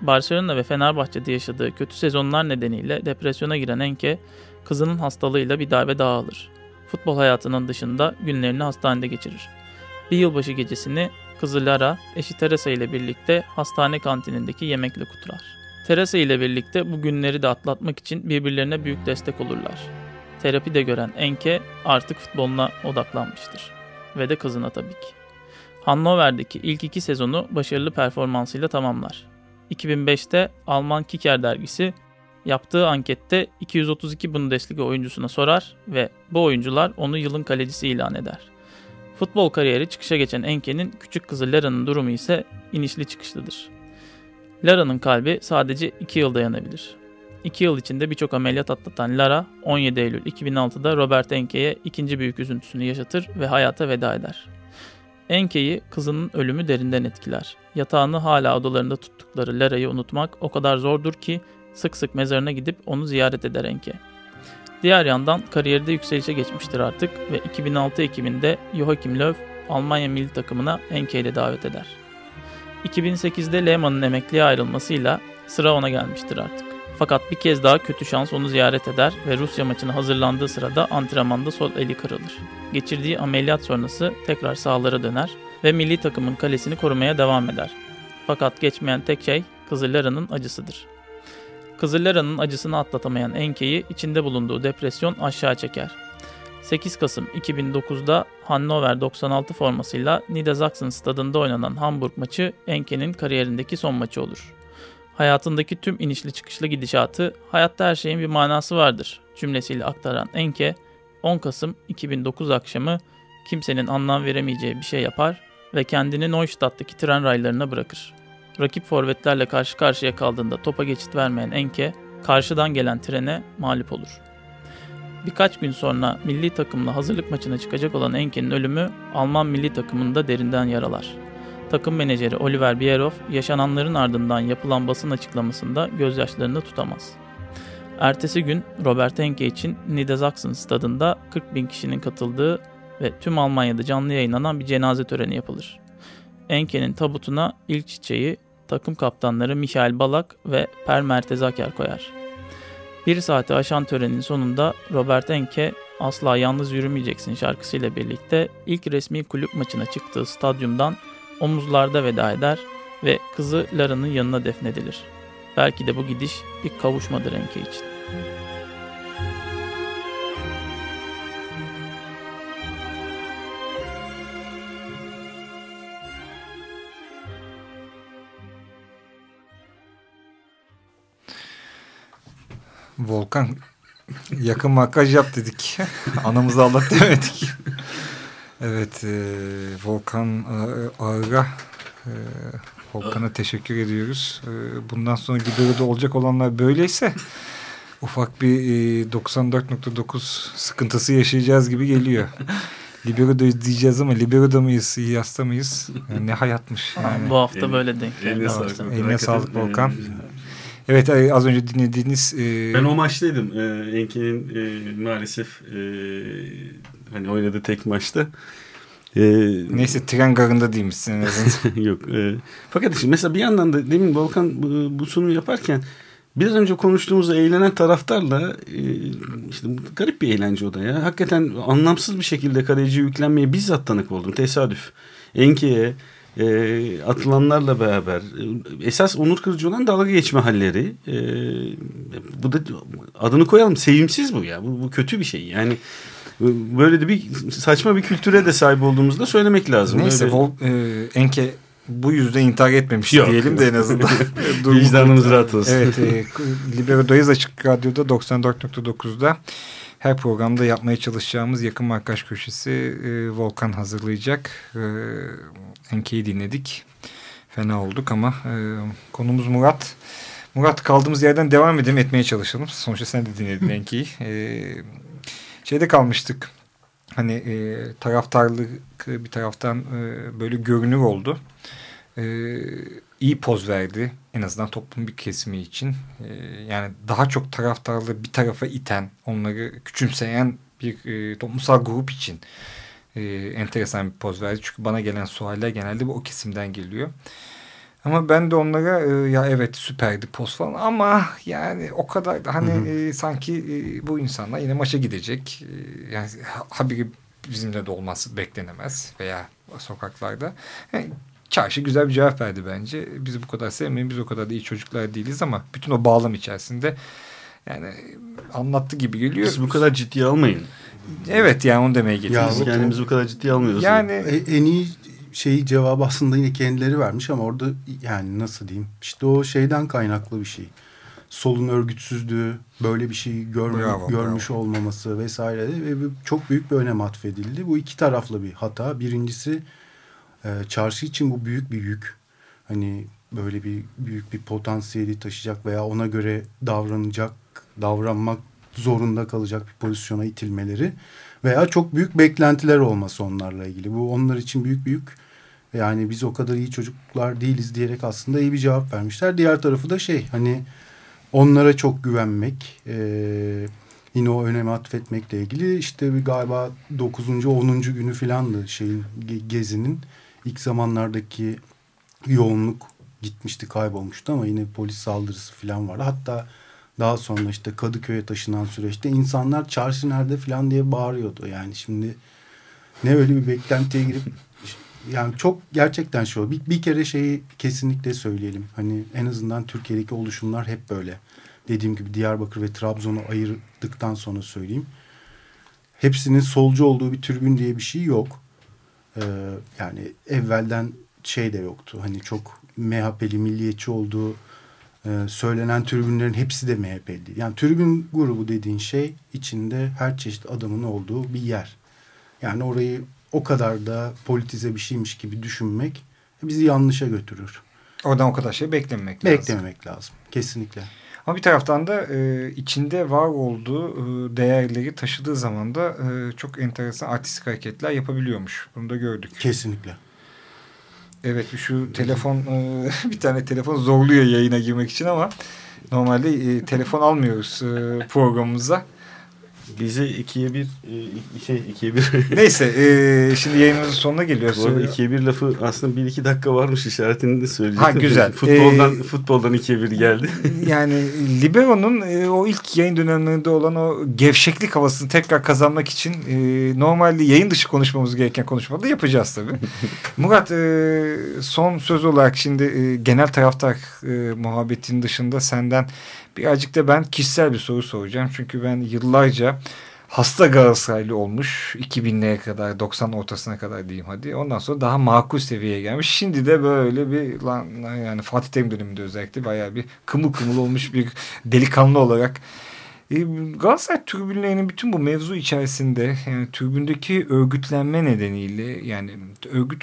Barcelona ve Fenerbahçe'de yaşadığı kötü sezonlar nedeniyle depresyona giren Enke, kızının hastalığıyla bir darbe daha alır. Futbol hayatının dışında günlerini hastanede geçirir. Bir yılbaşı gecesini kızı Lara, eşi Teresa ile birlikte hastane kantinindeki yemekle kutlar. Teresa ile birlikte bu günleri de atlatmak için birbirlerine büyük destek olurlar. Terapi de gören Enke artık futboluna odaklanmıştır. Ve de kızına tabii ki. Hannover'deki ilk iki sezonu başarılı performansıyla tamamlar. 2005'te Alman Kicker dergisi yaptığı ankette 232 Bundesliga oyuncusuna sorar ve bu oyuncular onu yılın kalecisi ilan eder. Futbol kariyeri çıkışa geçen Enke'nin küçük kızı Lara'nın durumu ise inişli çıkışlıdır. Lara'nın kalbi sadece 2 yıl dayanabilir. 2 yıl içinde birçok ameliyat atlatan Lara 17 Eylül 2006'da Robert Enke'ye ikinci büyük üzüntüsünü yaşatır ve hayata veda eder. Enke'yi kızının ölümü derinden etkiler. Yatağını hala odalarında tuttukları Lara'yı unutmak o kadar zordur ki sık sık mezarına gidip onu ziyaret eder Enke. Diğer yandan kariyerde yükselişe geçmiştir artık ve 2006 Ekim'inde Joachim Löw Almanya milli takımına Enke ile davet eder. 2008'de Lehmann'ın emekliye ayrılmasıyla sıra ona gelmiştir artık. Fakat bir kez daha kötü şans onu ziyaret eder ve Rusya maçına hazırlandığı sırada antrenmanda sol eli kırılır. Geçirdiği ameliyat sonrası tekrar sahalara döner ve milli takımın kalesini korumaya devam eder. Fakat geçmeyen tek şey Kızıllara'nın acısıdır. Kızıllara'nın acısını atlatamayan Enke'yi içinde bulunduğu depresyon aşağı çeker. 8 Kasım 2009'da Hannover 96 formasıyla Niedersachsen stadında oynanan Hamburg maçı Enke'nin kariyerindeki son maçı olur. Hayatındaki tüm inişli çıkışlı gidişatı hayatta her şeyin bir manası vardır cümlesiyle aktaran Enke 10 Kasım 2009 akşamı kimsenin anlam veremeyeceği bir şey yapar ve kendini Neustadt'taki tren raylarına bırakır. Rakip forvetlerle karşı karşıya kaldığında topa geçit vermeyen Enke karşıdan gelen trene mağlup olur. Birkaç gün sonra milli takımla hazırlık maçına çıkacak olan Enke'nin ölümü Alman milli takımında derinden yaralar. Takım menajeri Oliver Bierhoff yaşananların ardından yapılan basın açıklamasında gözyaşlarını tutamaz. Ertesi gün Robert Enke için Niedersachsen stadında 40 bin kişinin katıldığı ve tüm Almanya'da canlı yayınlanan bir cenaze töreni yapılır. Enke'nin tabutuna ilk çiçeği takım kaptanları Michael Balak ve Per Mertesaker koyar. Bir saati aşan törenin sonunda Robert Enke Asla Yalnız Yürümeyeceksin şarkısıyla birlikte ilk resmi kulüp maçına çıktığı stadyumdan omuzlarda veda eder ve kızı Lara'nın yanına defnedilir. Belki de bu gidiş bir kavuşmadır Enke için. Volkan yakın makyaj yap dedik. *laughs* Anamızı Allah demedik. Evet e, Volkan Ağır'a e, Volkan'a teşekkür ediyoruz. E, bundan sonra Libero'da olacak olanlar böyleyse ufak bir e, 94.9 sıkıntısı yaşayacağız gibi geliyor. Libero'da diyeceğiz ama Libero'da mıyız, İYAS'ta mıyız? Yani ne hayatmış. Yani. Bu hafta böyle denk geldi. Eline sağlık. Eline sağlık Volkan. Evet az önce dinlediğiniz... E... Ben o maçtaydım. E, Enki'nin e, maalesef e, hani oynadığı tek maçta. E, Neyse tren garında değilmişsin. *laughs* Yok. E, fakat işte mesela bir yandan da demin Volkan bu, bu sunumu yaparken biraz önce konuştuğumuzda eğlenen taraftarla e, işte garip bir eğlence o da ya. Hakikaten anlamsız bir şekilde kaleciye yüklenmeye bizzat tanık oldum. Tesadüf. Enki'ye e, atılanlarla beraber esas onur kırıcı olan dalga geçme halleri e, bu da adını koyalım sevimsiz bu ya bu, bu kötü bir şey yani Böyle de bir saçma bir kültüre de sahip olduğumuzu da söylemek lazım. Neyse Öyle- Vol, e, Enke bu yüzden intihar etmemiş Yok. diyelim de en azından. *laughs* *laughs* Vicdanımız rahat olsun. Evet, e, Libero'dayız Açık Radyo'da 94.9'da. Her programda yapmaya çalışacağımız yakın markaj köşesi e, Volkan hazırlayacak. E, Enke'yi dinledik. Fena olduk ama e, konumuz Murat. Murat kaldığımız yerden devam edelim etmeye çalışalım. Sonuçta sen de dinledin Enke'yi. E, şeyde kalmıştık. Hani e, taraftarlık bir taraftan e, böyle görünür oldu. E, iyi poz verdi. En azından toplum bir kesimi için. E, yani daha çok taraftarlığı bir tarafa iten, onları küçümseyen bir e, toplumsal grup için e, enteresan bir poz verdi. Çünkü bana gelen sualler genelde bu o kesimden geliyor. Ama ben de onlara e, ya evet süperdi poz falan ama yani o kadar da hani Hı hı. e, sanki e, bu insanlar yine maça gidecek. E, yani ha- haberi bizimle de olması beklenemez veya sokaklarda. Yani, çarşı güzel bir cevap verdi bence. Bizi bu kadar sevmeyin biz o kadar da iyi çocuklar değiliz ama bütün o bağlam içerisinde yani anlattı gibi geliyor. Biz bu kadar ciddiye almayın. Evet yani onu demeye getiriyorum. Biz kendimizi bu kadar ciddiye almıyoruz. Yani E, en iyi şeyi cevabı aslında yine kendileri vermiş ama orada yani nasıl diyeyim işte o şeyden kaynaklı bir şey. Solun örgütsüzlüğü, böyle bir şey görme, Bravo, görmüş olmaması vesaire de ve çok büyük bir önem atfedildi. Bu iki taraflı bir hata. Birincisi çarşı için bu büyük bir yük. Hani böyle bir büyük bir potansiyeli taşıyacak veya ona göre davranacak, davranmak zorunda kalacak bir pozisyona itilmeleri veya çok büyük beklentiler olması onlarla ilgili. Bu onlar için büyük büyük yani biz o kadar iyi çocuklar değiliz diyerek aslında iyi bir cevap vermişler. Diğer tarafı da şey hani onlara çok güvenmek eee, yine o önemi atfetmekle ilgili işte galiba 9. 10. günü filandı şeyin ge- gezinin ilk zamanlardaki yoğunluk gitmişti kaybolmuştu ama yine polis saldırısı filan vardı. Hatta daha sonra işte Kadıköy'e taşınan süreçte insanlar çarşı nerede filan diye bağırıyordu. Yani şimdi ne öyle bir beklentiye girip yani çok gerçekten şu bir, bir kere şeyi kesinlikle söyleyelim. Hani en azından Türkiye'deki oluşumlar hep böyle. Dediğim gibi Diyarbakır ve Trabzon'u ayırdıktan sonra söyleyeyim. Hepsinin solcu olduğu bir tribün diye bir şey yok. Ee, yani evvelden şey de yoktu. Hani çok MHP'li, milliyetçi olduğu e, söylenen tribünlerin hepsi de MHP'li. Yani tribün grubu dediğin şey içinde her çeşit adamın olduğu bir yer. Yani orayı o kadar da politize bir şeymiş gibi düşünmek bizi yanlışa götürür. oradan o kadar şey beklememek lazım. Beklememek lazım. Kesinlikle. Ama bir taraftan da e, içinde var olduğu e, değerleri taşıdığı zaman da e, çok enteresan artistik hareketler yapabiliyormuş. Bunu da gördük. Kesinlikle. Evet şu telefon e, *laughs* bir tane telefon zorluyor yayına girmek için ama normalde e, telefon almıyoruz e, programımıza. Bize ikiye bir e, şey ikiye bir. *laughs* Neyse e, şimdi yayınımızın sonuna geliyoruz. Bu arada ikiye bir lafı aslında bir iki dakika varmış işaretini de söyleyecektim. Ha, güzel. Futboldan, Ee, futboldan ikiye bir geldi. *laughs* Yani Libero'nun e, o ilk yayın dönemlerinde olan o gevşeklik havasını tekrar kazanmak için e, normalde yayın dışı konuşmamız gereken konuşmada yapacağız tabii. *laughs* Murat e, son söz olarak şimdi e, genel taraftar e, muhabbetinin dışında senden birazcık da ben kişisel bir soru soracağım. Çünkü ben yıllarca hasta Galatasaraylı olmuş 2000'lere kadar 90 ortasına kadar diyeyim hadi. Ondan sonra daha makul seviyeye gelmiş. Şimdi de böyle bir lan yani Fatih Terim döneminde özellikle bayağı bir kımıl kımıl olmuş bir delikanlı olarak e, Galatasaray tribünlerinin bütün bu mevzu içerisinde yani tribündeki örgütlenme nedeniyle yani örgüt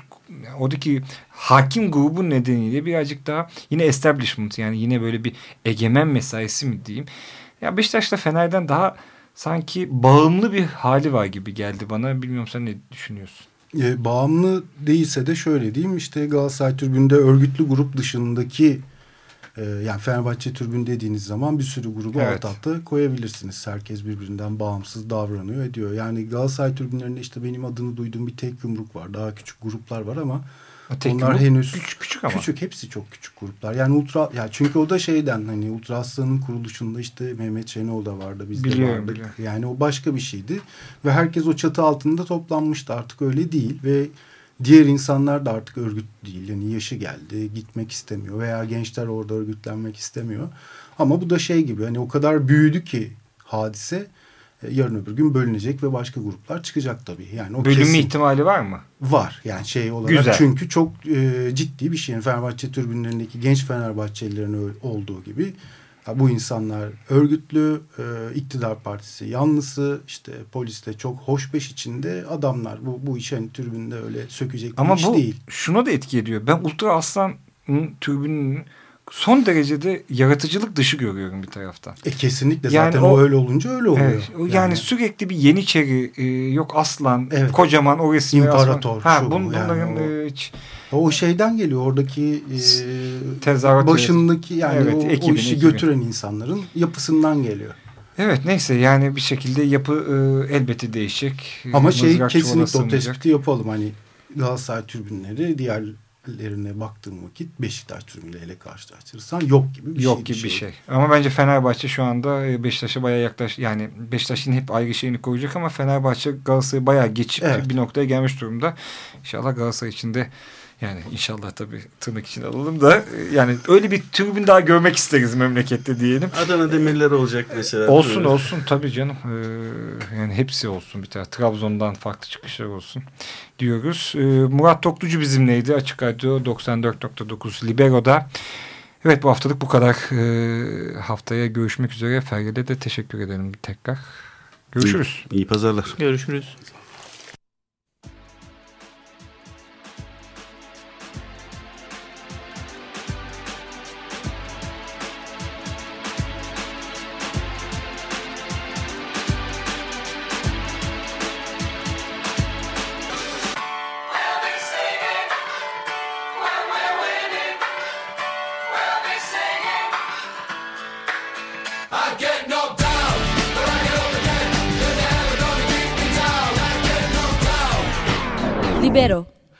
oradaki hakim grubun nedeniyle birazcık daha yine establishment yani yine böyle bir egemen mesaisi mi diyeyim. Ya Beşiktaş'ta Fener'den daha sanki bağımlı bir hali var gibi geldi bana. Bilmiyorum sen ne düşünüyorsun? E, bağımlı değilse de şöyle diyeyim işte Galatasaray tribünde örgütlü grup dışındaki e, yani Fenerbahçe tribün dediğiniz zaman bir sürü grubu Evet. alt alta koyabilirsiniz. Herkes birbirinden bağımsız davranıyor ediyor. Yani Galatasaray tribünlerinde işte benim adını duyduğum bir tek yumruk var. Daha küçük gruplar var ama Tek onlar grup henüz küçük, küçük ama. Küçük hepsi çok küçük gruplar. Yani ultra ya çünkü o da şeyden hani Ultra Aslan'ın kuruluşunda işte Mehmet Şenol da vardı biz de Biliyorum, vardık. biliyorum. Yani o başka bir şeydi ve herkes o çatı altında toplanmıştı. Artık öyle değil ve diğer insanlar da artık örgüt değil. Yani yaşı geldi, gitmek istemiyor veya gençler orada örgütlenmek istemiyor. Ama bu da şey gibi hani o kadar büyüdü ki hadise e, yarın öbür gün bölünecek ve başka gruplar çıkacak tabii. Yani o Bölünme kesin ihtimali var mı? var. Yani şey olarak Güzel. çünkü çok e, ciddi bir şey. Yani Fenerbahçe tribünlerindeki genç Fenerbahçelilerin olduğu gibi bu insanlar örgütlü, e, iktidar partisi yanlısı, işte poliste çok hoşbeş içinde adamlar. Bu bu iş hani tribünde öyle sökecek bir Ama iş bu değil. şuna da etki ediyor. Ben Ultra Aslan'ın türbünün son derecede yaratıcılık dışı görüyorum bir taraftan. E kesinlikle Yani zaten o- o, öyle olunca öyle oluyor. Evet, o yani, sürekli bir yeniçeri e, yok aslan Evet. kocaman o resimleri İmparator, aslan. Ha, bu, bun, yani bunların o- e, O şeyden geliyor oradaki e, Tezahürat başındaki yani Evet, o, o ekibin, işi ekibin. götüren insanların yapısından geliyor. Evet neyse yani bir şekilde yapı e, elbette değişecek. Ama şey mızrak kesinlikle o tespiti yapalım. Hani Galatasaray tribünleri diğerlerine baktığım vakit Beşiktaş tribünleriyle karşılaştırırsan yok gibi bir Yok şey. gibi bir şey. Ama bence Fenerbahçe şu anda e, Beşiktaş'a bayağı yaklaş yani Beşiktaş'ın hep ayrı şeyini koyacak ama Fenerbahçe Galatasaray'ı bayağı geçip Evet. bir noktaya gelmiş durumda. İnşallah Galatasaray için de yani inşallah tabii tırnak için alalım da e, yani öyle bir tribün daha görmek isteriz memlekette diyelim. Adana Demirler olacak mesela. Olsun Ee, olsun tabii canım. Ee, yani hepsi olsun bir tane. Trabzon'dan farklı çıkışlar olsun diyoruz. Ee, Murat Toklucu bizimleydi. Açık Radyo 94.9 Libero'da. Evet bu haftalık bu kadar. Ee, haftaya görüşmek üzere. Fergel'e de teşekkür ederim tekrar. Görüşürüz. İyi pazarlar. Görüşürüz.